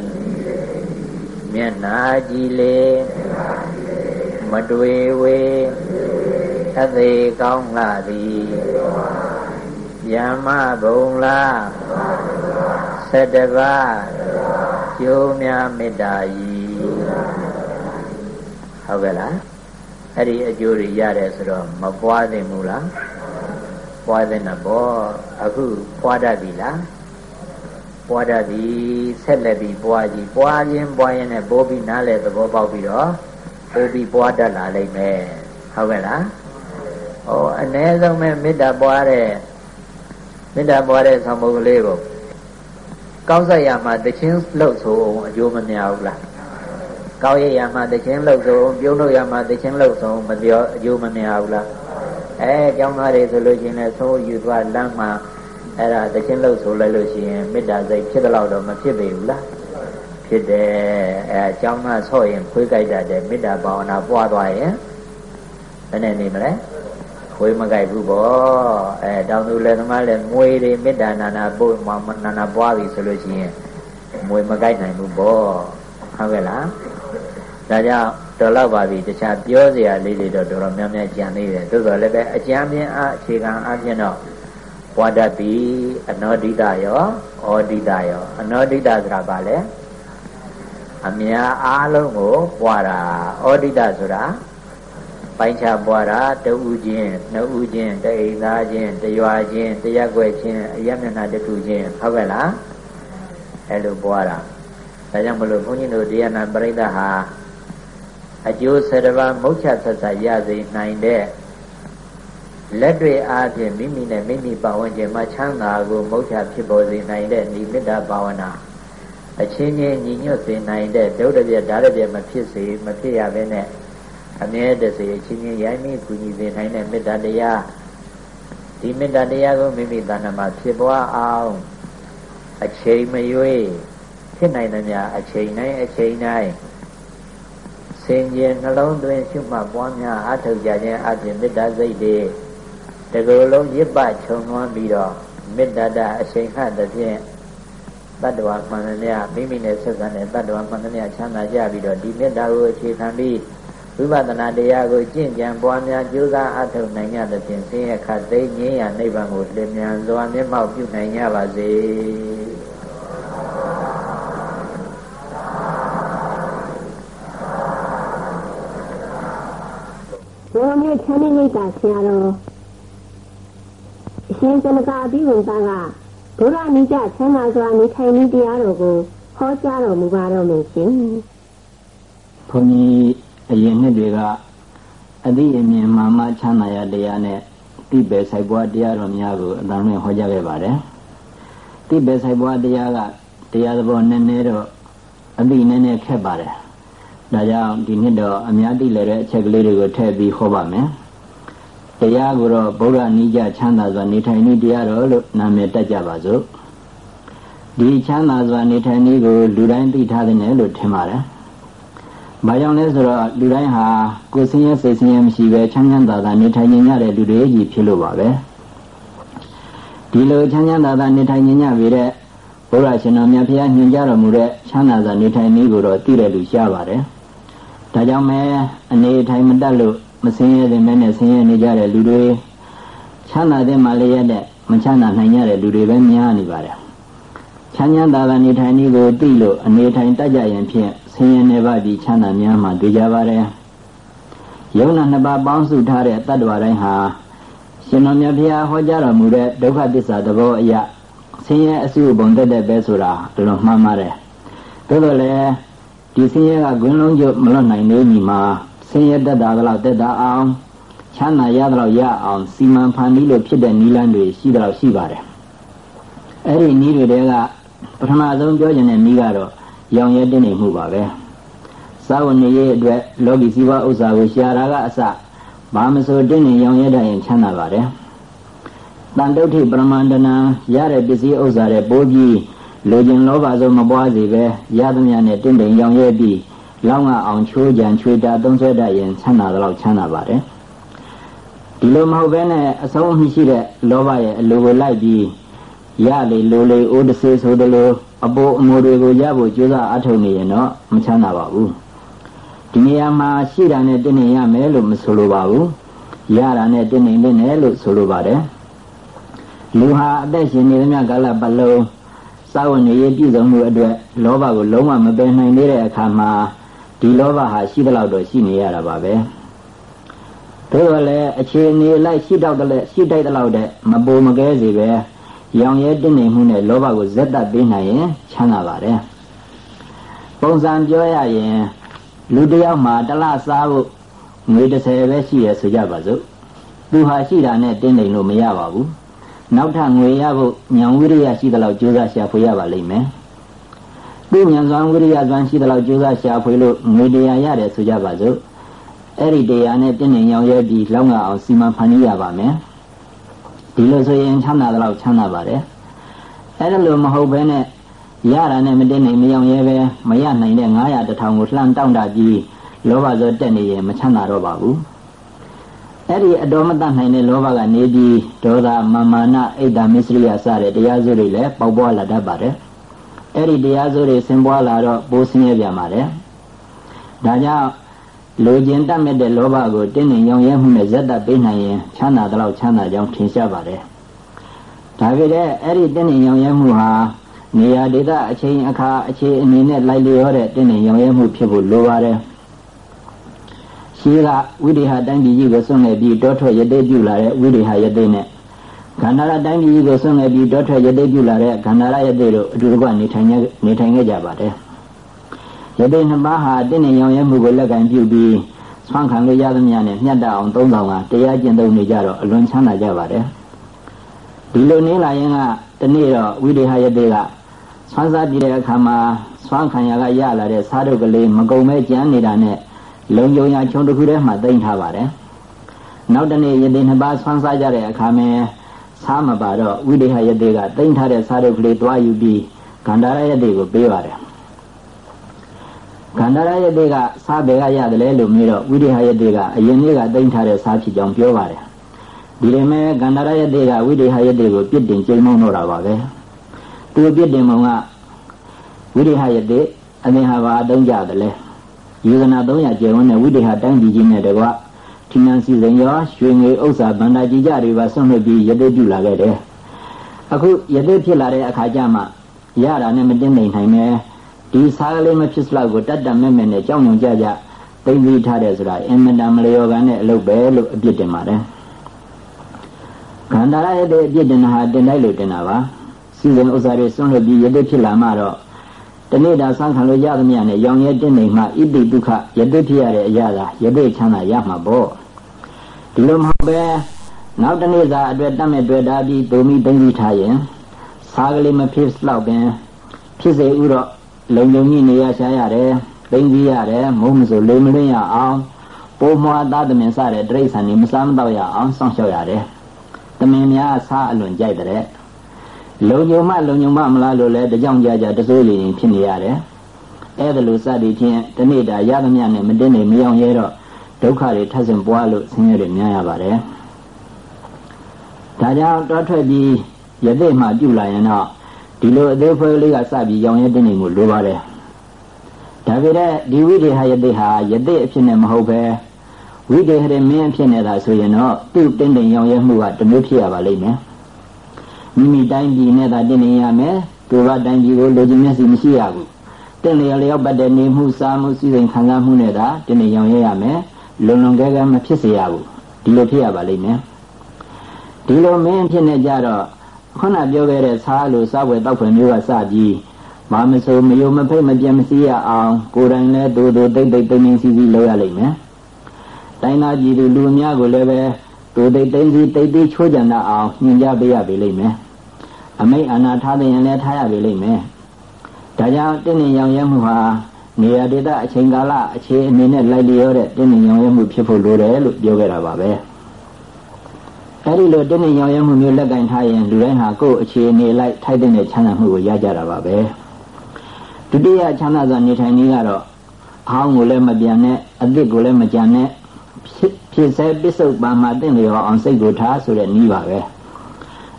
မျက်နာကြည်လေမတွေဝေ အသေးကောင်းလာသည်ယမဘုံလားသတ္တပါကျိုးများမေတ္တာကြီးဟုတ်ကဲ့လားအဲ့ဒီအကျိုးတွေရတယ်ဆိုတော့မပွားသင့်ဘူးလားပွားသင့်တာပေါ့အခုပွားတတ်ပြီလားပွားတတ်ပြီဆက်လက်ပြီးပွားကြည့်ပွားခြင်းပွားရင်လည်းပိုးပြီးနားလဲသဘောပေါက်ပြီးတော့ပိုးပြီးပွားတတ်လာလိမ့်မယ်ဟုတ်ကဲ့လား ဟောအ ਨੇ ဆုံးပဲမေတ္တာပွားတဲ့မေတ္တာပွားတဲ့ဆောင်ပုဒ်ကလေးကိုကောင်းဆက်ရမှာတခြင်းလှုပ်ဆိုအောင်အကျိုးမများဘူးလားကောင်းရရမှာတခြင်းလှုပ်ဆိုပြုံးလို့ရမှာတခြင်းလှုပ်ဆိုမပြောအကျိုးမများဘူးလားအဲကျောင်းသားတွေဆိုလို့ရှိရင်လည်းသုံးယူသွားလမ်းမှာအဲ့ဒါတခြင်းလို့ဆိုလိုက်လို့ရှိရင်မေတ္တာစိတ်ဖြစ်တော့တော့မဖြစ်ပေဘူးလားဖြစ်တယ်အဲအကြောင်းကဆော့ရင်ခွေးကြိုက်တတ်တယ်မေတ္တာဘာဝနာပွားသွားရင်ဘယ်နဲ့နေမလဲ ခွေးမကြိုက်ဘူးဗောအဲတောင်သူလည်းသမားလည်းမွေတွေမေတ္တာနာနာပို့မနာနာပွားပြီဆိုလို့ရှိရင်မွေမကြိုက်နိုင်ဘူးဗောဟုတ်ကဲ့လားဒါကြောင့်တော်တော့ပါပြီတခြားပြောစရာလေးတွေတော့တော်တော်များများကြံနေတယ်သို့တော်လည်းပဲအကျမ်းပြင်းအားအခြေခံအားဖြင့်တော့ဝါဒတိအနောဒိတရောဩဒိတရောအနောဒိတဆိုတာဘာလဲအများအားလုံးကိုပွားတာဩဒိတဆိုတာ ပိုင်းခြားပွားတာတဦးချင်းနှစ်ဦးချင်းတအိမ်သားချင်းတရွာချင်းတရက်ွက်ချင်းအယမျက်နှာတခုချင်းဟုတ်ကဲ့လားအဲ့လိုပွားတာဒါကြောင့်မလို့ဘုန်းကြီးတို့တရားနာပရိသတ်ဟာအကျိုး၁၀ပါးမုတ်ချဆက်ဆက်ရစေနိုင်တဲ့လက်တွေအားဖြင့်မိမိနဲ့မိမိပတ်ဝန်းကျင်မှာချမ်းသာကိုမုတ်ချဖြစ်ပေါ်စေနိုင်တဲ့ဒီမေတ္တာဘာဝနာအချင်းချင်းညီညွတ်စေနိုင်တဲ့ဒုဒ္ဒပြဓာရပြမဖြစ်စေမဖြစ်ရဘဲနဲ့ အမြဲတစေအချင်းချင်းရိုင်းမိကူညီစေနိုင်တဲ့မေတ္တာတရားဒီမေတ္တာတရားကိုမိမိတဏ္ဍမှာဖြစ်ပွားအောင်အချိန်မရွေးဖြစ်နိုင်သမျှအချိန်တိုင်းအချိန်တိုင်းစင်ကြယ်နှလုံးသွင်းရှုမှတ်ပွားများအထောက်ကြခြင်းအပြင်မေတ္တာစိတ်တွေတကူလုံးရစ်ပခြုံသွန်းပြီးတော့မေတ္တာတအချိန်ခတ်တဲ့ဖြင့်တတ္တဝါမှန်သမျှမိမိနဲ့ဆက်ဆံတဲ့တတ္တဝါမှန်သမျှချမ်းသာကြပြီးတော့ဒီမေတ္တာကိုအခြေခံပြီး ဝိပဿနာတရားကိုကျင့်ကြံပွားများကြိုးစားအထောက်နိုင်ကြသဖြင့်ဆင်းရဲခတ်သိငြိမ်းရာနိဗ္ဗာန်ကိုလင်းမြန်စွာမျက်မှောက်ပြုနိုင်ကြပါစေဘုရားမြတ်ချမ်းမြေ့တာဆရာတော်အရှင်သမဂအပြီးဝင်သားကဘုရားနိကြချမ်းသာစွာနေထိုင်နေတရားတော်ကိုဟောကြားတော်မူပါတော့မယ်ရှင်ဘုန်းကြီး အရင်နှစ်တွေကအသည့်အမြင်မှမှချမ်းသာရတရားနဲ့တိပေဆိုင်ပွားတရားတော်များကိုအတန်နဲ့ဟောကြားခဲ့ပါတယ်တိပေဆိုင်ပွားတရားကတရားသဘောနည်းနည်းတော့အသည့်နည်းနည်းခက်ပါတယ်ဒါကြောင့်ဒီနှစ်တော့အများသိလည်းတဲ့အချက်ကလေးတွေကိုထည့်ပြီးဟောပါမယ်တရားကိုတော့ဗုဒ္ဓနိကြချမ်းသာစွာနေထိုင်နည်းတရားတော်လို့နာမည်တက်ကြပါစို့ဒီချမ်းသာစွာနေထိုင်နည်းကိုလူတိုင်းသိထားတယ်လို့ထင်ပါတယ်။ ဘာကြောင့်လဲဆိုတော့လူတိုင်းဟာကိုယ်ဆင်းရဲစိတ်ဆင်းရဲမရှိပဲချမ်းချမ်းသာသာနေထိုင်နေကြတဲ့လူတွေကြီးဖြစ်လို့ပါပဲ။ဒီလိုချမ်းချမ်းသာသာနေထိုင်နေကြပြီတဲ့ဘုရားရှင်တော်မြတ်ဖျားညွှန်ကြားတော်မူတဲ့ချမ်းသာစွာနေထိုင်နည်းကိုတော့သိတဲ့လူရှားပါတယ်။ဒါကြောင့်မဲအနေထိုင်မတတ်လို့မဆင်းရဲတဲ့မဲနဲ့ဆင်းရဲနေကြတဲ့လူတွေချမ်းသာတဲ့မှလည်းရတဲ့မချမ်းသာနိုင်ကြတဲ့လူတွေပဲများနေပါတယ်ချမ်းချမ်းသာသာနေထိုင်နည်းကိုသိလို့အနေထိုင်တတ်ကြရင်ဖြင့် ဆင်းရဲနေပါပြီးချမ်းသာများမှတွေ့ကြပါတယ်ယုံနာနှစ်ပါးပေါင်းစုထားတဲ့တတ္တဝါတိုင်းဟာရှင်တော်မြတ်ဘုရားဟောကြားတော်မူတဲ့ဒုက္ခသစ္စာသဘောအရဆင်းရဲအစုဘုံတက်တဲ့ပဲဆိုတာတော်တော်မှန်ပါတယ်သို့တော်လည်းဒီဆင်းရဲကဂွင်းလုံးကျမလွတ်နိုင်နေညီမှာဆင်းရဲတတ်တာကတော့တက်တာအောင်ချမ်းသာရတော့ရအောင်စီမံဖန်တီးလို့ဖြစ်တဲ့နိလန်းတွေရှိတော့ရှိပါတယ်အဲ့ဒီနိတွေကပထမဆုံးပြောချင်တဲ့နိကတော့ ရောင်ရဲတင်းနေမှုပါပဲစာဝနေရဲ့အတွက်လောကီစီးပွားဥစ္စာကိုရှာတာကအစဘာမဆိုတင်းနေရောင်ရဲတတ်ရင်ချမ်းသာပါတယ်တန်တုဋ္ဌိပရမန္တနာရတဲ့ပစ္စည်းဥစ္စာတွေပိုးပြီးလိုချင်လောဘဆုံးမပွားစေပဲရသမျှနဲ့တင်းတိမ်ရောင်ရဲပြီးလောင်းကအောင်ချိုးကြံချွေတာသုံးဆွဲတတ်ရင်ချမ်းသာတော့ချမ်းသာပါတယ်ဒီလိုမဟုတ်ဘဲနဲ့အဆုံးမရှိတဲ့လောဘရဲ့အလိုကိုလိုက်ပြီးရလေလိုလေအိုးတဆေးဆိုတယ်လို့ အပိုးအမိုးတွေကိုရဖို့ကြိုးစားအထောက်နေရင်တော့မချမ်းသာပါဘူးဒီနေရာမှာရှိတာနဲ့တင်းနေရမယ်လို့မဆိုလိုပါဘူးရတာနဲ့တင်းနေနေတယ်လို့ဆိုလိုပါတယ်လူဟာအသက်ရှင်နေသမျှကာလပတ်လုံးစာဝန်နေရပြည့်စုံမှုအတွက်လောဘကိုလုံးဝမပယ်နိုင်သေးတဲ့အခါမှာဒီလောဘဟာရှိသလောက်တော့ရှိနေရတာပါပဲဒါတော့လေအခြေအနေလိုက်ရှိတော့တဲ့ရှိတိုက်တဲ့လောက်တဲ့မပိုမကဲစီပဲ ရောင်ရဲတင်းနေမှုနဲ့လောဘကိုဇက်တက်ပေးနိုင်ရင်ချမ်းသာပါတယ်ပုံစံပြောရရင်လူတယောက်မှာတလစားဖို့ငွေ30ပဲရှိရဆိုကြပါစို့သူဟာရှိတာနဲ့တင်းနေလို့မရပါဘူးနောက်ထပ်ငွေရဖို့ညံဝိရိယရှိသလောက်ကြိုးစားရှာဖွေရပါလိမ့်မယ်သူဉာဏ်စွမ်းဝိရိယစွမ်းရှိသလောက်ကြိုးစားရှာဖွေလို့ငွေတရားရတယ်ဆိုကြပါစို့အဲ့ဒီတရားနဲ့တင်းနေရောင်ရဲပြီးလောက်ငါအောင်စီမံဖန်တီးရပါမယ် ဒီလိုဆိုရင်ချမ်းသာတော့ချမ်းသာပါတယ်အဲ့ဒါလိုမဟုတ်ဘဲနဲ့ရတာနဲ့မတင်းနေမရောင်ရဲပဲမရနိုင်တဲ့900တထောင်ကိုလှမ်းတောင့်တပြီးလောဘဇောတက်နေရင်မချမ်းသာတော့ပါဘူးအဲ့ဒီအတော်မတတ်နိုင်တဲ့လောဘကနေပြီးဒေါသမာမာနအိတ်တာမစ္စရိယစတဲ့တရားစုတွေလည်းပေါက်ပွားလာတတ်ပါတယ်အဲ့ဒီတရားစုတွေဆင်ပွားလာတော့ပိုးဆင်းရဲပြန်ပါတယ်ဒါကြောင့် လိုချင်တတ်မဲ့တဲ့လောဘကိုတင်းနေရောင်ရဲမှုနဲ့ဇက်တပ်ပေးနိုင်ရင်ချမ်းသာတော့ချမ်းသာကြောင်းထင်ရှားပါတယ်ဒါပေမဲ့အဲ့ဒီတင်းနေရောင်ရဲမှုဟာနေရာဒေသအချိန်အခါအခြေအနေနဲ့လိုက်လျောတဲ့တင်းနေရောင်ရဲမှုဖြစ်ဖို့လိုပါတယ်ရှိကဝိရိဟတိုင်းပြည်ကြီးကိုဆွံ့ခဲ့ပြီးတောထွက်ရသေးပြုလာတဲ့ဝိရိဟရသေးနဲ့ခန္ဓာရတိုင်းပြည်ကြီးကိုဆွံ့ခဲ့ပြီးတောထွက်ရသေးပြုလာတဲ့ခန္ဓာရရသေးတို့အတူတကွနေထိုင်နေထိုင်ခဲ့ကြပါတယ် ရသေးနှစ်ပါးဟာတင်းနေရောင်ရဲမှုကိုလက်ကင်ပြုပြီးဆွမ်းခံလို့ရသမျှနဲ့မြတ်တအောင်သုံးဆောင်ကတရားကျင့်သုံးနေကြတော့အလွန်ချမ်းသာကြပါတယ်ဒီလိုနေလာရင်ကတနေ့တော့ဝိရိဟယတေကဆွမ်းစားကြည့်တဲ့အခါမှာဆွမ်းခံရကရလာတဲ့စားတို့ကလေးမကုံမဲကြမ်းနေတာနဲ့လုံယုံရချုံတစ်ခုထဲမှာတိမ့်ထားပါတယ်နောက်တနေ့ယတေနှစ်ပါးဆွမ်းစားကြတဲ့အခါမှာစားမပါတော့ဝိရိဟယတေကတိမ့်ထားတဲ့စားတို့ကလေးတွားယူပြီးခန္ဓာရယတေကိုပေးပါတယ် ခန္ဓာရယတေကစားဘယ်ကရတယ်လဲလို့မေးတော့ဝိရိဟယတေကအရင်နေ့ကတိမ့်ထားတဲ့စားဖြစ်ကြောင်းပြောပါတယ်ဒီလိုမဲ့ကန္တရယတေကဝိရိဟယတေကိုပြစ်တင်ကျိန်းမုန်းတော့တာပါပဲသူပြစ်တင်မုံကဝိရိဟယတေအမြင်ဟာဘာအတုံးကြတယ်လဲယူဇနာ300ကျေဝန်းတဲ့ဝိရိဟတိုင်းပြည်ကြီးနဲ့တကွထီနန်စီစဉ်ရောရွှေငွေဥစ္စာဗန္ဒာကြီးကြတွေပါဆွန့်လွတ်ပြီးယတေပြုလာခဲ့တယ်အခုယတေဖြစ်လာတဲ့အခါကျမှရတာနဲ့မတင်နိုင်နိုင်ပဲ ဒီစားကလေးမဖြစ်စလောက်ကိုတတ်တမဲ့မဲ့နဲ့ကြောက်ရွံ့ကြကြသိသိထားတယ်ဆိုတာအင်မတန်မလျော်ကန်တဲ့အလုပ်ပဲလို့အပြစ်တင်ပါတယ်ခန္ဓာရရဲ့အပြစ်တင်တာဟာတင်လိုက်လို့တင်တာပါစီစဉ်ဥစ္စာတွေဆွန့်လွတ်ပြီးယတိဖြစ်လာမှတော့တနေ့တာဆန်းခံလို့ရသမျှနဲ့ရောင်ရဲတင်နေမှဣတိဒုက္ခယတိဖြစ်ရတဲ့အရာသာယတိချမ်းသာရမှာပေါ့ဒီလိုမဟုတ်ပဲနောက်တနေ့စာအတွက်တတ်မဲ့တွေ့တာပြီးဒုံမိသိသိထားရင်စားကလေးမဖြစ်လောက်ပင်ဖြစ်စေဥတော့ လုံလုံကြီးနေရရှာရတယ်သိသိရတယ်မုံမဆိုလေမလင်းရအောင်ပိုးမွားသားသမင်စတဲ့တိရစ္ဆာန်တွေမစားမတော့ရအောင်စောင့်ရှောက်ရတယ်တမင်များစားအလွန်ကြိုက်တဲ့လုံညုံမလုံညုံမမလားလို့လဲတကြောင်ကြကြတစိုးရရင်ဖြစ်နေရတယ်အဲ့ဒါလို့စသည်ဖြင့်တနေ့တာရသမျှနဲ့မတင်နေမယောင်ရဲတော့ဒုက္ခတွေထပ်ဆင့်ပွားလို့ဆင်းရဲတွေများရပါတယ်ဒါကြောင့်တောထွက်ပြီးယသိမှပြုလာရင်တော့ ဒီလိုအသေးဖွဲလေးကစပြီးရောင်ရဲတင်နေမှုလိုပါတယ်ဒါပေမဲ့ဒီဝိဒေဟယသိဟာယသိအဖြစ်နဲ့မဟုတ်ပဲဝိတေဟရမင်းဖြစ်နေတာဆိုရင်တော့သူ့တင်းတင်းရောင်ရဲမှုကတမျိုးဖြစ်ရပါလိမ့်မယ်မိမိတိုင်းပြည်နဲ့သာတင်းနေရမယ်သူကတိုင်းပြည်ကိုလိုချင်မျက်စိမရှိရဘူးတင်းလျော်လျော်ပတ်တဲ့နေမှုစားမှုစည်းစိမ်ခံစားမှုနဲ့သာတင်းနေရောင်ရဲရမယ်လုံလုံကဲကဲမဖြစ်စေရဘူးဒီလိုဖြစ်ရပါလိမ့်မယ်ဒီလိုမင်းဖြစ်နေကြတော့ ခုနပြောခဲ့တဲ့စားလို့စားဝယ်တောက်ဖွယ်မျိုးကစပြီးမာမဆိုမယုံမဖိတ်မပြတ်မစည်းရအောင်ကိုယ်တိုင်လည်းဒိုဒိုတိတ်တိတ်တိမ်တိမ်စီစီလုပ်ရလိမ့်မယ်တိုင်းသားပြည်သူလူအများကိုလည်းပဲသူသိသိသိတိတ်တိတ်ချိုးကြံတတ်အောင်ညွှန်ကြားပေးရပေလိမ့်မယ်အမိတ်အနာထားတဲ့ရင်လည်းထားရပေလိမ့်မယ်ဒါကြောင့်တင်းနေရောင်ရဲမှုဟာနေရာဒေသအချိန်ကာလအခြေအနေနဲ့လိုက်လျောတဲ့တင်းနေရောင်ရဲမှုဖြစ်ဖို့လိုတယ်လို့ပြောခဲ့တာပါပဲ အဲဒီလိုတင်းနေရောင်ရဲမှုမျိုးလက်ကင်ထားရင်လူတိုင်းဟာကိုယ့်အခြေအနေလိုက်ထိုက်တဲ့ချမ်းသာမှုကိုရကြတာပါပဲဒုတိယချမ်းသာစွာနေထိုင်နည်းကတော့အဟောင်းကိုလည်းမပြန်နဲ့အသစ်ကိုလည်းမကြံနဲ့ဖြစ်စေပစ္စုပန်မှာတင့်လျော်အောင်စိတ်ကိုထားဆိုတဲ့နည်းပါပဲ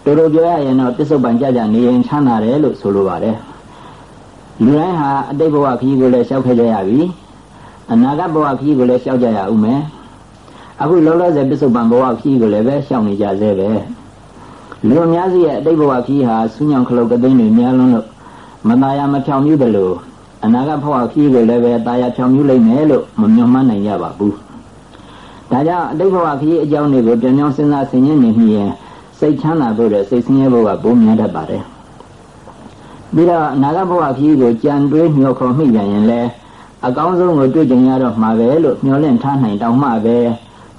တို့တို့ပြောရရင်တော့ပစ္စုပန်ကြကြနေရင်ချမ်းသာတယ်လို့ဆိုလိုပါတယ်လူတိုင်းဟာအတိတ်ဘဝခရီးကိုလည်းရှောက်ခဲ့ကြရပြီအနာဂတ်ဘဝခရီးကိုလည်းရှောက်ကြရဦးမယ် အခုလောလောဆယ်ပစ္စုပန်ဘဝခရီးကိုလည်းပဲရှောက်နေကြသေးပဲလူအများစုရဲ့အတိတ်ဘဝခရီးဟာဆူးညောင်ခလုတ်ကသိန်းတွေများလွန်းလို့မตายာမဖြောင်မြူးတယ်လို့အနာဂတ်ဘဝခရီးကိုလည်းပဲตายာဖြောင်မြူးလိမ့်မယ်လို့မမျှော်မှန်းနိုင်ကြပါဘူးဒါကြောင့်အတိတ်ဘဝခရီးအကြောင်းတွေကိုပြန်ပြောင်းစဉ်းစားဆင်ခြင်နေမိရင်စိတ်ချမ်းသာဖို့တဲ့စိတ်ဆင်းရဲဖို့ကပိုများတတ်ပါတယ်ပြီးတော့အနာဂတ်ဘဝခရီးကိုကြံတွေးမျှော်ခေါ်မိပြန်ရင်လည်းအကောင်းဆုံးကိုတွေ့ကြရတော့မှာပဲလို့မျှော်လင့်ထားနိုင်တောင်မှပဲ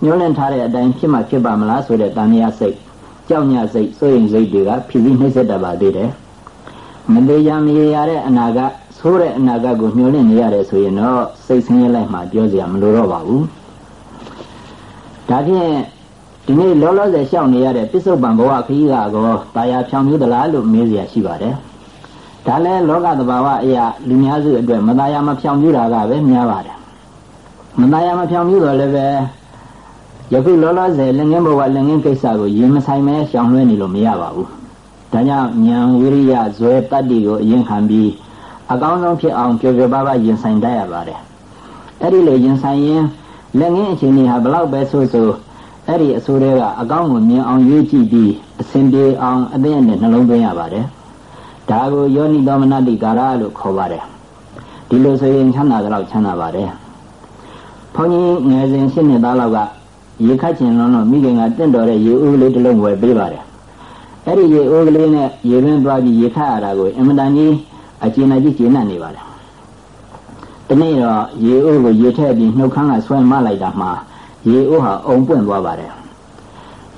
ညှိုးလင့်ထားတဲ့အတိုင်းဖြစ်မှဖြစ်ပါမလားဆိုတဲ့တန်မြတ်စိတ်ကြောက်ညစိတ်စိုးရင်စိတ်တွေကဖြစ်ပြီးနှိမ့်ဆက်တတ်ပါသေးတယ်မသေးရမရေရတဲ့အနာကဆိုးတဲ့အနာကကိုညှိုးလင့်နေရတယ်ဆိုရင်တော့စိတ်ဆင်းရဲလိုက်မှပြောစရာမလိုတော့ပါဘူးဒါဖြင့်ဒီနေ့လောလောဆယ်ရှောက်နေရတဲ့ပစ္စုပန်ဘဝခရီးကတော့တာယာဖြောင်မျိုးသလားလို့မေးစရာရှိပါတယ်ဒါလည်းလောကသဘာဝအရာလူများစုအတွက်မသားရမဖြောင်ပြူတာကပဲများပါတယ်မသားရမဖြောင်ပြူတော့လည်းပဲ ယခုလောလောဆယ်လက်ငင်းဘဝလက်ငင်းကိစ္စကိုရင်မဆိုင်မဲရှောင်လွှဲနေလို့မရပါဘူးဒါကြောင့်ဉာဏ်ဝိရိယဇွဲတတ္တိကိုအရင်ခံပြီးအကောင်းဆုံးဖြစ်အောင်ကြိုကြိုပါပါရင်ဆိုင်တတ်ရပါတယ်အဲ့ဒီလိုရင်ဆိုင်ရင်လက်ငင်းအခြေအနေဟာဘလောက်ပဲဆိုဆိုအဲ့ဒီအဆိုးတွေကအကောင်းကိုမြင်အောင်ရွေးကြည့်ပြီးအစဉ်ပြေအောင်အသိနဲ့နှလုံးသွင်းရပါတယ်ဒါကိုယောနိသောမနတိကာရလို့ခေါ်ပါတယ်ဒီလိုဆိုရင်ချမ်းသာတော့ချမ်းသာပါတယ်ဘုန်းကြီးငယ်စဉ်ရှင်းနှစ်သားလောက်က ရေခတ်ချင်လုံးတော့မိခင်ကတင့်တော်တဲ့ရေဦးလေးတစ်လုံးဝယ်ပေးပါတယ်အဲ့ဒီရေဦးကလေးနဲ့ရေရင်းသွားပြီးရေခတ်ရတာကိုအင်မတန်ကြီးအကျဉ်းအကြီးကျဉ်းနေပါတယ်တနေ့တော့ရေဦးကိုရေထည့်ပြီးနှုတ်ခမ်းကဆွဲမလိုက်တာမှာရေဦးဟာအုံပွင့်သွားပါတယ်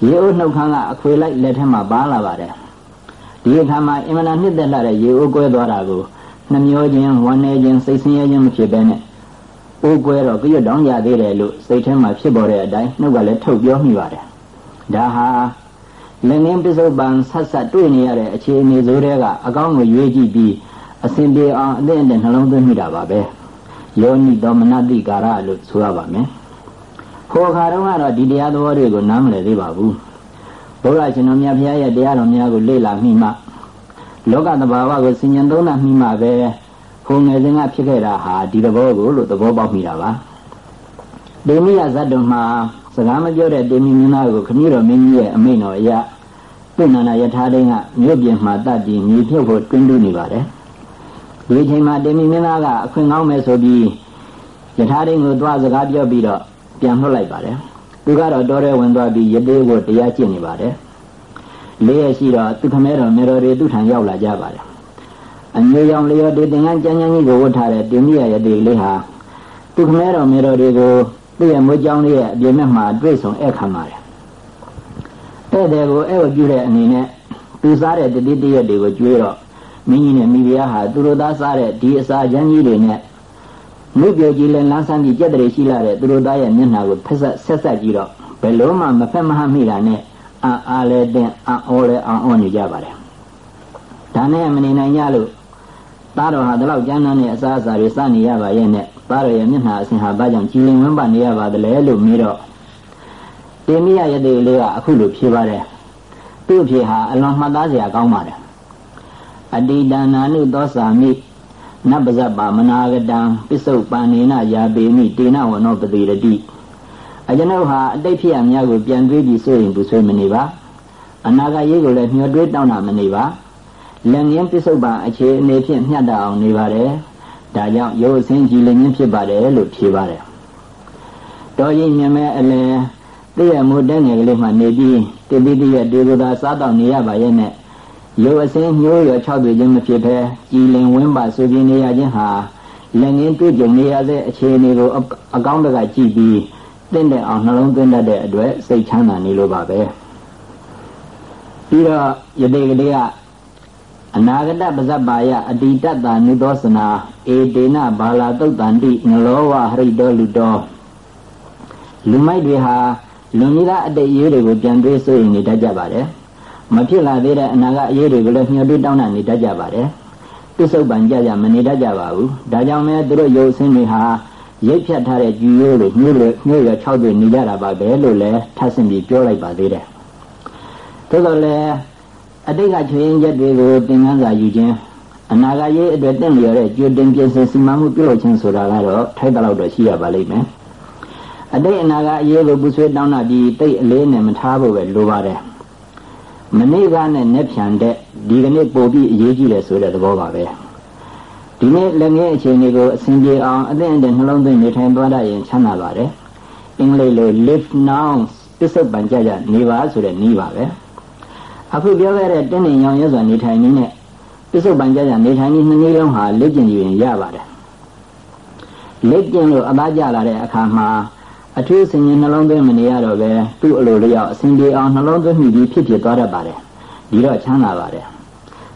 ရေဦးနှုတ်ခမ်းကအခွေလိုက်လက်ထဲမှာပါလာပါတယ်ဒီအခါမှာအင်မနာနှစ်သက်လာတဲ့ရေအိုးကွဲသွားတာကိုနှမျောခြင်းဝမ်းနည်းခြင်းစိတ်ဆင်းရဲခြင်းမဖြစ်ဘဲနဲ့ အိုးကွဲတော့ကြွတောင်းရသေးတယ်လို့စိတ်ထဲမှာဖြစ်ပေါ်တဲ့အတိုင်းနှုတ်ကလည်းထုတ်ပြောမိပါတယ်ဒါဟာလည်းငင်းပစ္စုပန်ဆက်ဆက်တွေ့နေရတဲ့အခြေအနေဆိုတဲ့ကအကောင်းကိုရွေးကြည့်ပြီးအစဉ်ပြေအောင်အသင့်အတင့်နှလုံးသွင်းမိတာပါပဲယောနိတော်မနတိကာရလို့ဆိုရပါမယ်ဟိုခါတော့ကတော့ဒီတရားသဘောတွေကိုနားမလည်သေးပါဘူးဘုရားရှင်တော်မြတ်ဘုရားရဲ့တရားတော်များကိုလေ့လာမိမှလောကသဘာဝကိုစဉ်းကျင်သုံးသပ်မိမှပဲ ခုငယ်စဉ်ကဖြစ်ခဲ့တာဟာဒီသဘောကိုလို့သဘောပေါက်မိတာပါဒေမိယဇတ်တော်မှာစကားမပြောတဲ့ဒေမိမင်းသားကိုခမည်းတော်မင်းကြီးရဲ့အမိန့်တော်အရပြဏနာယထာတိန်ကမြို့ပြင်မှာတတ်ပြီးမြေဖြုတ်ဖို့တွင်းတူးနေပါတယ်ဒီအချိန်မှာဒေမိမင်းသားကအခွင့်ကောင်းမယ်ဆိုပြီးယထာတိန်ကိုတွားစကားပြောပြီးတော့ပြန်လွှတ်လိုက်ပါတယ်သူကတော့တော်ရဲဝင်သွားပြီးရသေးကိုတရားကျင့်နေပါတယ်လေးရရှိတော့သူခမဲတော်မေတော်တွေသူထံရောက်လာကြပါတယ် အမျိုးရောင်လျော်တေတင်ကန်းကြမ်းကြမ်းကြီးကိုဝတ်ထားတဲ့တင်မိရရသေးလေးဟာသူခမဲတော်မေတော်တွေကိုသူ့ရဲ့မွေးကြောင်းလေးရဲ့အပြင်ဘက်မှာတွေ့ဆုံဧည့်ခံပါတယ်ဧည့်သည်ကိုဧည့်ဝပြုတဲ့အနေနဲ့သူစားတဲ့တတိတရက်တွေကိုကျွေးတော့မင်းကြီးနဲ့မိဖုရားဟာသူတို့သားစားတဲ့ဒီအစာချမ်းကြီးတွေနဲ့မြုပ်ပြကြီးလည်းလမ်းဆန်းကြီးကြက်တရေရှိလာတဲ့သူတို့သားရဲ့မျက်နှာကိုဖက်ဆက်ဆက်ဆက်ကြည့်တော့ဘယ်လို့မှမဖက်မဟမိတာနဲ့အာအားလဲတဲ့အံ့ဩလဲအောင်အောင်နေကြပါတယ်ဒါနဲ့မနေနိုင်ကြလို့ သားတော်ဟာဒီလောက်ကျမ်းမ်းတဲ့အစားအစာတွေစနေရပါရဲ့နဲ့သားတော်ရဲ့မျက်နှာအဆင်ဟာဘာကြောင့်ကြည်လင်ဝန်းပါနေရပါသလဲလို့မေးတော့တေမိယရတဲ့လေးကအခုလိုဖြေပါတယ်သူ့အဖြေဟာအလွန်မှတ်သားစရာကောင်းပါတယ်အတိတနာနုသောစာမိနပဇပမနာဂတံပစ္စုပန်နေနယာပေမိတေနဝနောပတိရတိအကျွန်ုပ်ဟာအတိတ်ဖြစ်ရများကိုပြန်တွေးပြီးဆိုရင်ဘူးဆွေးမနေပါအနာဂတ်ရေးကိုလည်းမျှော်တွေးတောင်းတာမနေပါ လက်ငင်းပစ္စုပန်အခြေအနေဖြင့်မျှတအောင်နေပါတယ်ဒါကြောင့်ရိုးစင်းကြည်လင်ခြင်းဖြစ်ပါတယ်လို့ဖြေပါတယ်တော်ရင်မြင်မဲ့အလယ်တည့်ရမိုးတဲ့ငယ်ကလေးမှနေပြီးတတိတိရဲ့ဒေဝသာစားတော့နေရပါရဲ့နဲ့ရုပ်အစင်းညိုးရ၆တွေ့ခြင်းမဖြစ်ဘဲကြည်လင်ဝင်းပါဆိုပြနေရခြင်းဟာလက်ငင်းတွေ့ကြုံနေရတဲ့အခြေအနေကိုအကောင်းတကကြည့်ပြီးတင့်တဲ့အောင်နှလုံးသွင်းတတ်တဲ့အတွက်စိတ်ချမ်းသာနေလို့ပါပဲပြီးတော့ယတိကလေးက အနာဂတပဇ္ဇပါယအတိတတနုသောစနာဧတေနဘာလာတုတ်တန္တိငလောဝဟရိတောလူတော်လူမိုက်တွေဟာလွန်ကြီးအတိတ်ရေးတွေကိုပြန်တွေးဆိုရင်နေတတ်ကြပါတယ်မဖြစ်လာသေးတဲ့အနာကအရေးတွေကိုလည်းညှို့တွေးတောင်းတနေတတ်ကြပါတယ်ပစ္စုပန်ကြကြမနေတတ်ကြပါဘူးဒါကြောင့်မဲသူတို့ရုပ်ဆင်းတွေဟာရိပ်ဖြတ်ထားတဲ့ကြည်ရိုးလိုညှို့လိုညှို့ရ၆တွေနေကြတာပါပဲလို့လည်းထပ်ဆင့်ပြီးပြောလိုက်ပါသေးတယ်သို့တော်လည်း အတိတ်ကချွေရင်ချက်တွေကိုသင်ခန်းစာယူခြင်းအနာဂတ်ရေးအတွက်တင့်လျော်တဲ့ကြိုတင်ပြင်ဆင်စီမံမှုပြုလုပ်ခြင်းဆိုတာကတော့ထိုက်တော့တော့ရှိရပါလိမ့်မယ်အတိတ်အနာဂတ်အရေးကိုပူဆွေးတောင်းတာပြီးတိတ်အလေးနဲ့မထားဖို့ပဲလိုပါတယ်မနေ့ကနဲ့နဲ့ဖြန်တဲ့ဒီကနေ့ပို့ပြီးအရေးကြီးတယ်ဆိုတဲ့သဘောပါပဲဒီနေ့လက်ငယ်အခြေအနေကိုအစဉ်ပြေအောင်အသင့်အတင့်နှလုံးသွင်းနေထိုင်သွားတတ်ရင်ချမ်းသာပါတယ်အင်္ဂလိပ်လို live now ပစ္စုပန်ကြကြနေပါဆိုတဲ့နည်းပါပဲ အခုပြောခဲ့တဲ့တင်းနေရောင်ရဲစွာနေထိုင်နည်းနဲ့ပစ္စုပန်ကြကြနေထိုင်နည်းနှစ်နည်းလုံးဟာလက်ကျင်ယူရင်ရပါတယ်လက်ကျင်လို့အသားကျလာတဲ့အခါမှာအထူးဆင်ញင်နှလုံးသွင်းမနေရတော့ပဲသူ့အလိုလျောက်အစဉ်ပြေအောင်နှလုံးသွင်းမိပြီးဖြစ်ဖြစ်သွားတတ်ပါတယ်ဒီတော့ချမ်းသာပါတယ်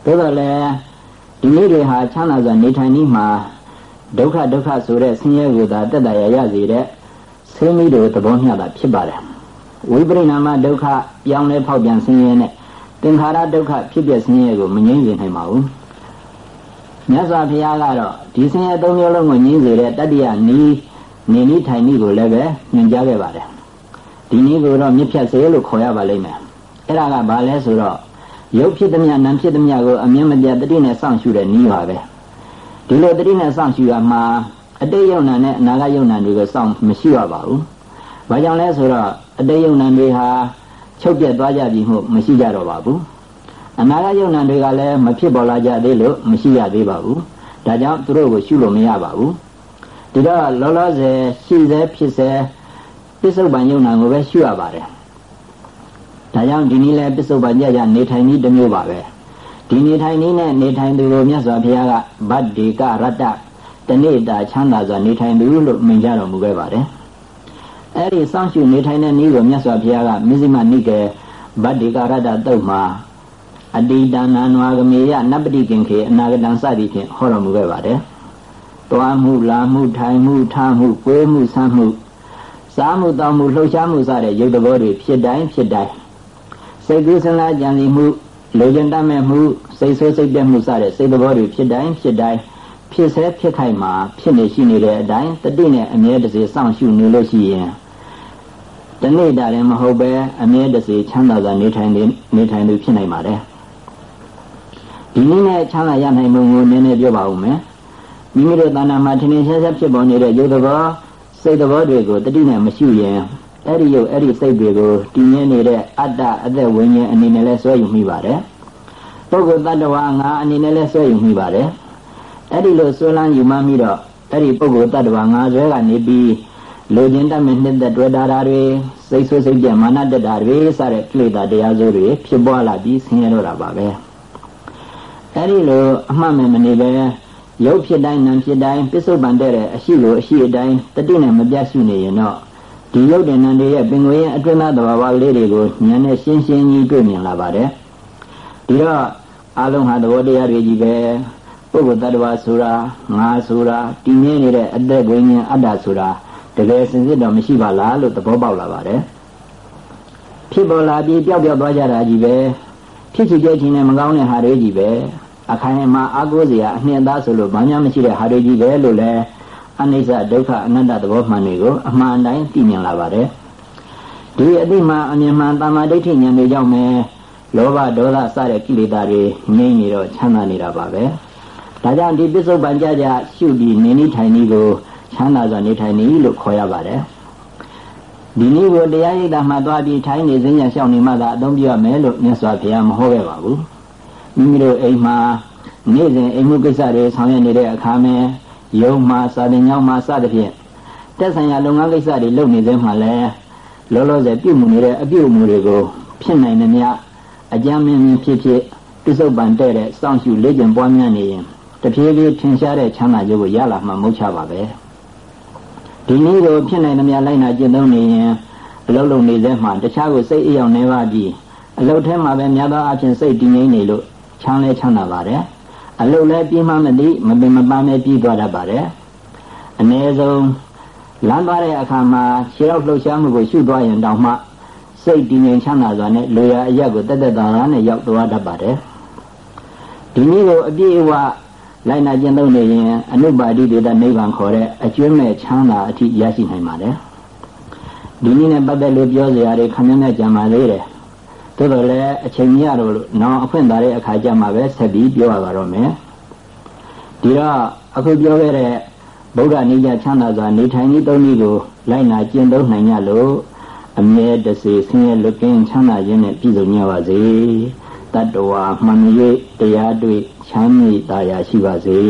သို့တော်လည်းဒီနေ့တွေဟာချမ်းသာစွာနေထိုင်နည်းမှာဒုက္ခဒုက္ခဆိုတဲ့ဆင်းရဲကိုသာတက်တာရရစေတဲ့ဆင်းမိတို့သဘောမျှတာဖြစ်ပါတယ်ဝိပရိနာမဒုက္ခပြောင်းလဲဖောက်ပြန်ဆင်းရဲနဲ့သ င်္ခါရဒုက္ခဖြစ်ပြဆင်းရဲကိုမငြိမ့်စေနိုင်ပါဘူးမြတ်စွာဘုရားကတော့ဒီဆင်းရဲသုံးမျိုးလုံးကိုငြိမ့်စေတဲ့တတ္တိယနီးနေနီးထိုင်နီးကိုလည်းပဲညွှန်ကြားခဲ့ပါတယ်ဒီနည်းကိုတော့မြစ်ဖြတ်စေလို့ခေါ်ရပါလိမ့်မယ်အဲ့ဒါကဘာလဲဆိုတော့ရုပ်ဖြစ်သည်များနာမ်ဖြစ်သည်များကိုအမြင်မပြတ်တတိနဲ့စောင့်ရှုတဲ့နည်းပါပဲဒီလိုတတိနဲ့စောင့်ရှုရမှာအတိတ်ယုံနာနဲ့အနာဂတ်ယုံနာတွေကိုစောင့်မရှိရပါဘူး။ဘာကြောင့်လဲဆိုတော့အတိတ်ယုံနာတွေဟာ ချုပ်ပြတ်သွားကြပြီမှုမရှိကြတော့ပါဘူး။အနာဂတ်ယုံနာတွေကလည်းမဖြစ်ပေါ်လာကြသေးလို့မရှိရသေးပါဘူး။ဒါကြောင့်သူတို့ကိုရှုလို့မရပါဘူး။ဒီတော့လောလောဆယ်ရှိစေဖြစ်စေပစ္စုပန်ယုံနာကိုပဲရှုရပါတယ်။ဒါကြောင့်ဒီနည်းလဲပစ္စုပန်ကြကြနေထိုင်နည်းတစ်မျိုးပါပဲ။ဒီနေထိုင်နည်းနဲ့နေထိုင်သူကိုမြတ်စွာဘုရားကဗတ္တိကရတ္တတနေ့တာချမ်းသာစွာနေထိုင်သူလို့မြင်ကြတော်မူခဲ့ပါတယ်။ အဲဒီစောင့်ရှုနေထိုင်တဲ့နည်းကိုမြတ်စွာဘုရားကမြစ္စမနိကေဗတ္တိကရတ္တတုတ်မှာအတိတနာနဝဂမေယနပတိကင်ခေအနာဂတံစသည်ဖြင့်ဟောတော်မူခဲ့ပါတယ်။တွားမှုလာမှုထိုင်မှုထားမှုကွေးမှုဆမ်းမှုစားမှုတောင်းမှုလှုပ်ရှားမှုစတဲ့ရုပ်တဘောတွေဖြစ်တိုင်းဖြစ်တိုင်းစိတ်ကူးစဉ်းစားကြံစည်မှုလိုချင်တတ်မဲ့မှုစိတ်ဆိုးစိတ်ပြတ်မှုစတဲ့စိတ်တဘောတွေဖြစ်တိုင်းဖြစ်တိုင်းဖြစ်ဆဲဖြစ်ခိုက်မှာဖြစ်နေရှိနေတဲ့အတိုင်းတတိနဲ့အမြဲတစေစောင့်ရှုနေလို့ရှိရင် တနေ့တာလည်းမဟုတ်ပဲအမြဲတစေချမ်းသာစွာနေထိုင်နေနေထိုင်လို့ဖြစ်နိုင်ပါတယ်ဒီနည်းနဲ့ချမ်းသာရနိုင်မှုကိုနည်းနည်းပြောပါဦးမယ်မိမိတို့တဏ္ဍာမှာထင်ထင်ရှားရှားဖြစ်ပေါ်နေတဲ့ရုပ်သဘောစိတ်သဘောတွေကိုတတိနဲ့မရှုရင်အဲ့ဒီရုပ်အဲ့ဒီစိတ်တွေကိုတည်ငြင်းနေတဲ့အတ္တအသက်ဝိညာဉ်အနေနဲ့လဲဆွဲယူမိပါတယ်ပုဂ္ဂိုလ်တ attva ငါအနေနဲ့လဲဆွဲယူမိပါတယ်အဲ့ဒီလိုဆွဲလန်းယူမှမိတော့အဲ့ဒီပုဂ္ဂိုလ်တ attva ငါဆွဲကနေပြီး လိုချင်တတ်မဲ့နှစ်သက်တွေ့တာတွေစိတ်ဆိုးစိတ်ပြမာနတက်တာတွေစတဲ့ကိလေသာတရားစိုးတွေဖြစ်ပွားလာပြီးဆင်းရဲတော့တာပါပဲအဲ့ဒီလိုအမှတ်မဲ့မနေပဲရုပ်ဖြစ်တိုင်းနာမ်ဖြစ်တိုင်းပစ္စုပန်တဲ့အရှိလိုအရှိအတိုင်းတတိနဲ့မပြတ်ရှိနေရင်တော့ဒီရုပ်တဲ့နံတွေရဲ့ပင်ကိုယ်ရဲ့အတွင်းသားသဘာဝလေးတွေကိုဉာဏ်နဲ့ရှင်းရှင်းကြီးတွေ့မြင်လာပါတယ်ဒီတော့အလုံးဟာသဘောတရားတွေကြီးပဲပုဂ္ဂိုလ်တ attva ဆိုတာငါဆိုတာတည်မြဲနေတဲ့အသက်ဝိညာဉ်အတ္တဆိုတာ တကယ်စင်စစ်တော့မရှိပါလားလို့သဘောပေါက်လာပါတယ်ဖြစ်ပေါ်လာပြီးပျောက်ပျောက်သွားကြတာကြီးပဲဖြစ်ချင်ကြချင်းနဲ့မကောင်းတဲ့ဟာတွေကြီးပဲအခိုင်အမာအာကိုးစရာအနှစ်သားဆိုလို့ဘာမှမရှိတဲ့ဟာတွေကြီးပဲလို့လဲအနိစ္စဒုက္ခအနတ္တသဘောမှန်တွေကိုအမှန်တိုင်းသိမြင်လာပါတယ်ဒီအတိမှအမြင်မှန်တမာဒိဋ္ဌိဉာဏ်တွေကြောင့်ပဲလောဘဒေါသစတဲ့ကိလေသာတွေငြိမ့်နေတော့ချမ်းသာနေတာပါပဲဒါကြောင့်ဒီပစ္စုပန်ကြကြရှုပြီးနေနေထိုင်နေကို ချမ်းသာစွာနေထိုင်နေလို့ခေါ်ရပါတယ်ဒီနည်းကိုတရားရိပ်တာမှသွားပြီးထိုင်နေစဉ်ရရှောင်းနေမှသာအသုံးပြရမယ်လို့မြတ်စွာဘုရားမဟောခဲ့ပါဘူးမိမိတို့အိမ်မှာနေ့စဉ်အိမ်မှုကိစ္စတွေဆောင်ရွက်နေတဲ့အခါမှာယုံမှာစာတင်ကြောင်းမှာစသဖြင့်တက်ဆိုင်ရာလုပ်ငန်းကိစ္စတွေလုပ်နေသေးမှလည်းလောလောဆယ်ပြုမှုနေတဲ့အပြုအမူတွေကိုဖြစ်နိုင်နေမြအကြမ်းမင်းဖြစ်ဖြစ်ပြစ္ဆုတ်ပန်တဲ့တဲ့စောင့်ရှုလေ့ကျင့်ပွားများနေရင်တဖြည်းဖြည်းထင်ရှားတဲ့ချမ်းသာရုပ်ကိုရလာမှမဟုတ်ချပါပဲ ဒီနည်းကိုဖြစ်နိုင်သမျှလိုက်နာကျင့်သုံးနေရင်အလုံးလုံးနေတဲ့မှတခြားကိုစိတ်အယောင်နေပါပြီးအလုတ်ထဲမှာပဲများသောအားဖြင့်စိတ်တည်ငြိမ်နေလို့ချမ်းလဲချမ်းသာပါတယ်အလုတ်လဲပြီးမှမသိမပင်မပန်းပဲပြီးသွားတတ်ပါတယ်အ ਨੇ ဆုံးလမ်းသွားတဲ့အခါမှာခြေရောက်လှုပ်ရှားမှုကိုရှုသွားရင်တောင်မှစိတ်တည်ငြိမ်ချမ်းသာစွာနဲ့လူရအရက်ကိုတက်တက်တာတာနဲ့ရောက်သွားတတ်ပါတယ်ဒီနည်းကိုအပြည့်အဝ လိုက်နာကျင့်သုံးနေရင်အနုပါတိတေတနိဗ္ဗာန်ခေါ်တဲ့အကျွမ်းမဲ့ချမ်းသာအထိရရှိနိုင်ပါတယ်ဒီနည်းနဲ့ပတ်သက်လို့ပြောစရာတွေခမင်းနဲ့ကြံပါသေးတယ်သို့တော်လည်းအချိန်ရတော့လို့နောင်အခွင့်သာတဲ့အခါကျမှပဲဆက်ပြီးပြောရပါတော့မယ်ဒီတော့အခုပြောခဲ့တဲ့ဗုဒ္ဓနိယချမ်းသာစွာနေထိုင်ဤသုံးနည်းကိုလိုက်နာကျင့်သုံးနိုင်ကြလို့အမြဲတစေဆင်းရဲလွတ်ကင်းချမ်းသာခြင်းနဲ့ပြည့်စုံကြပါစေ တတ္တဝါမှန်၍တရားတွေ့ချမ်းမြေ့တာယာရှိပါစေ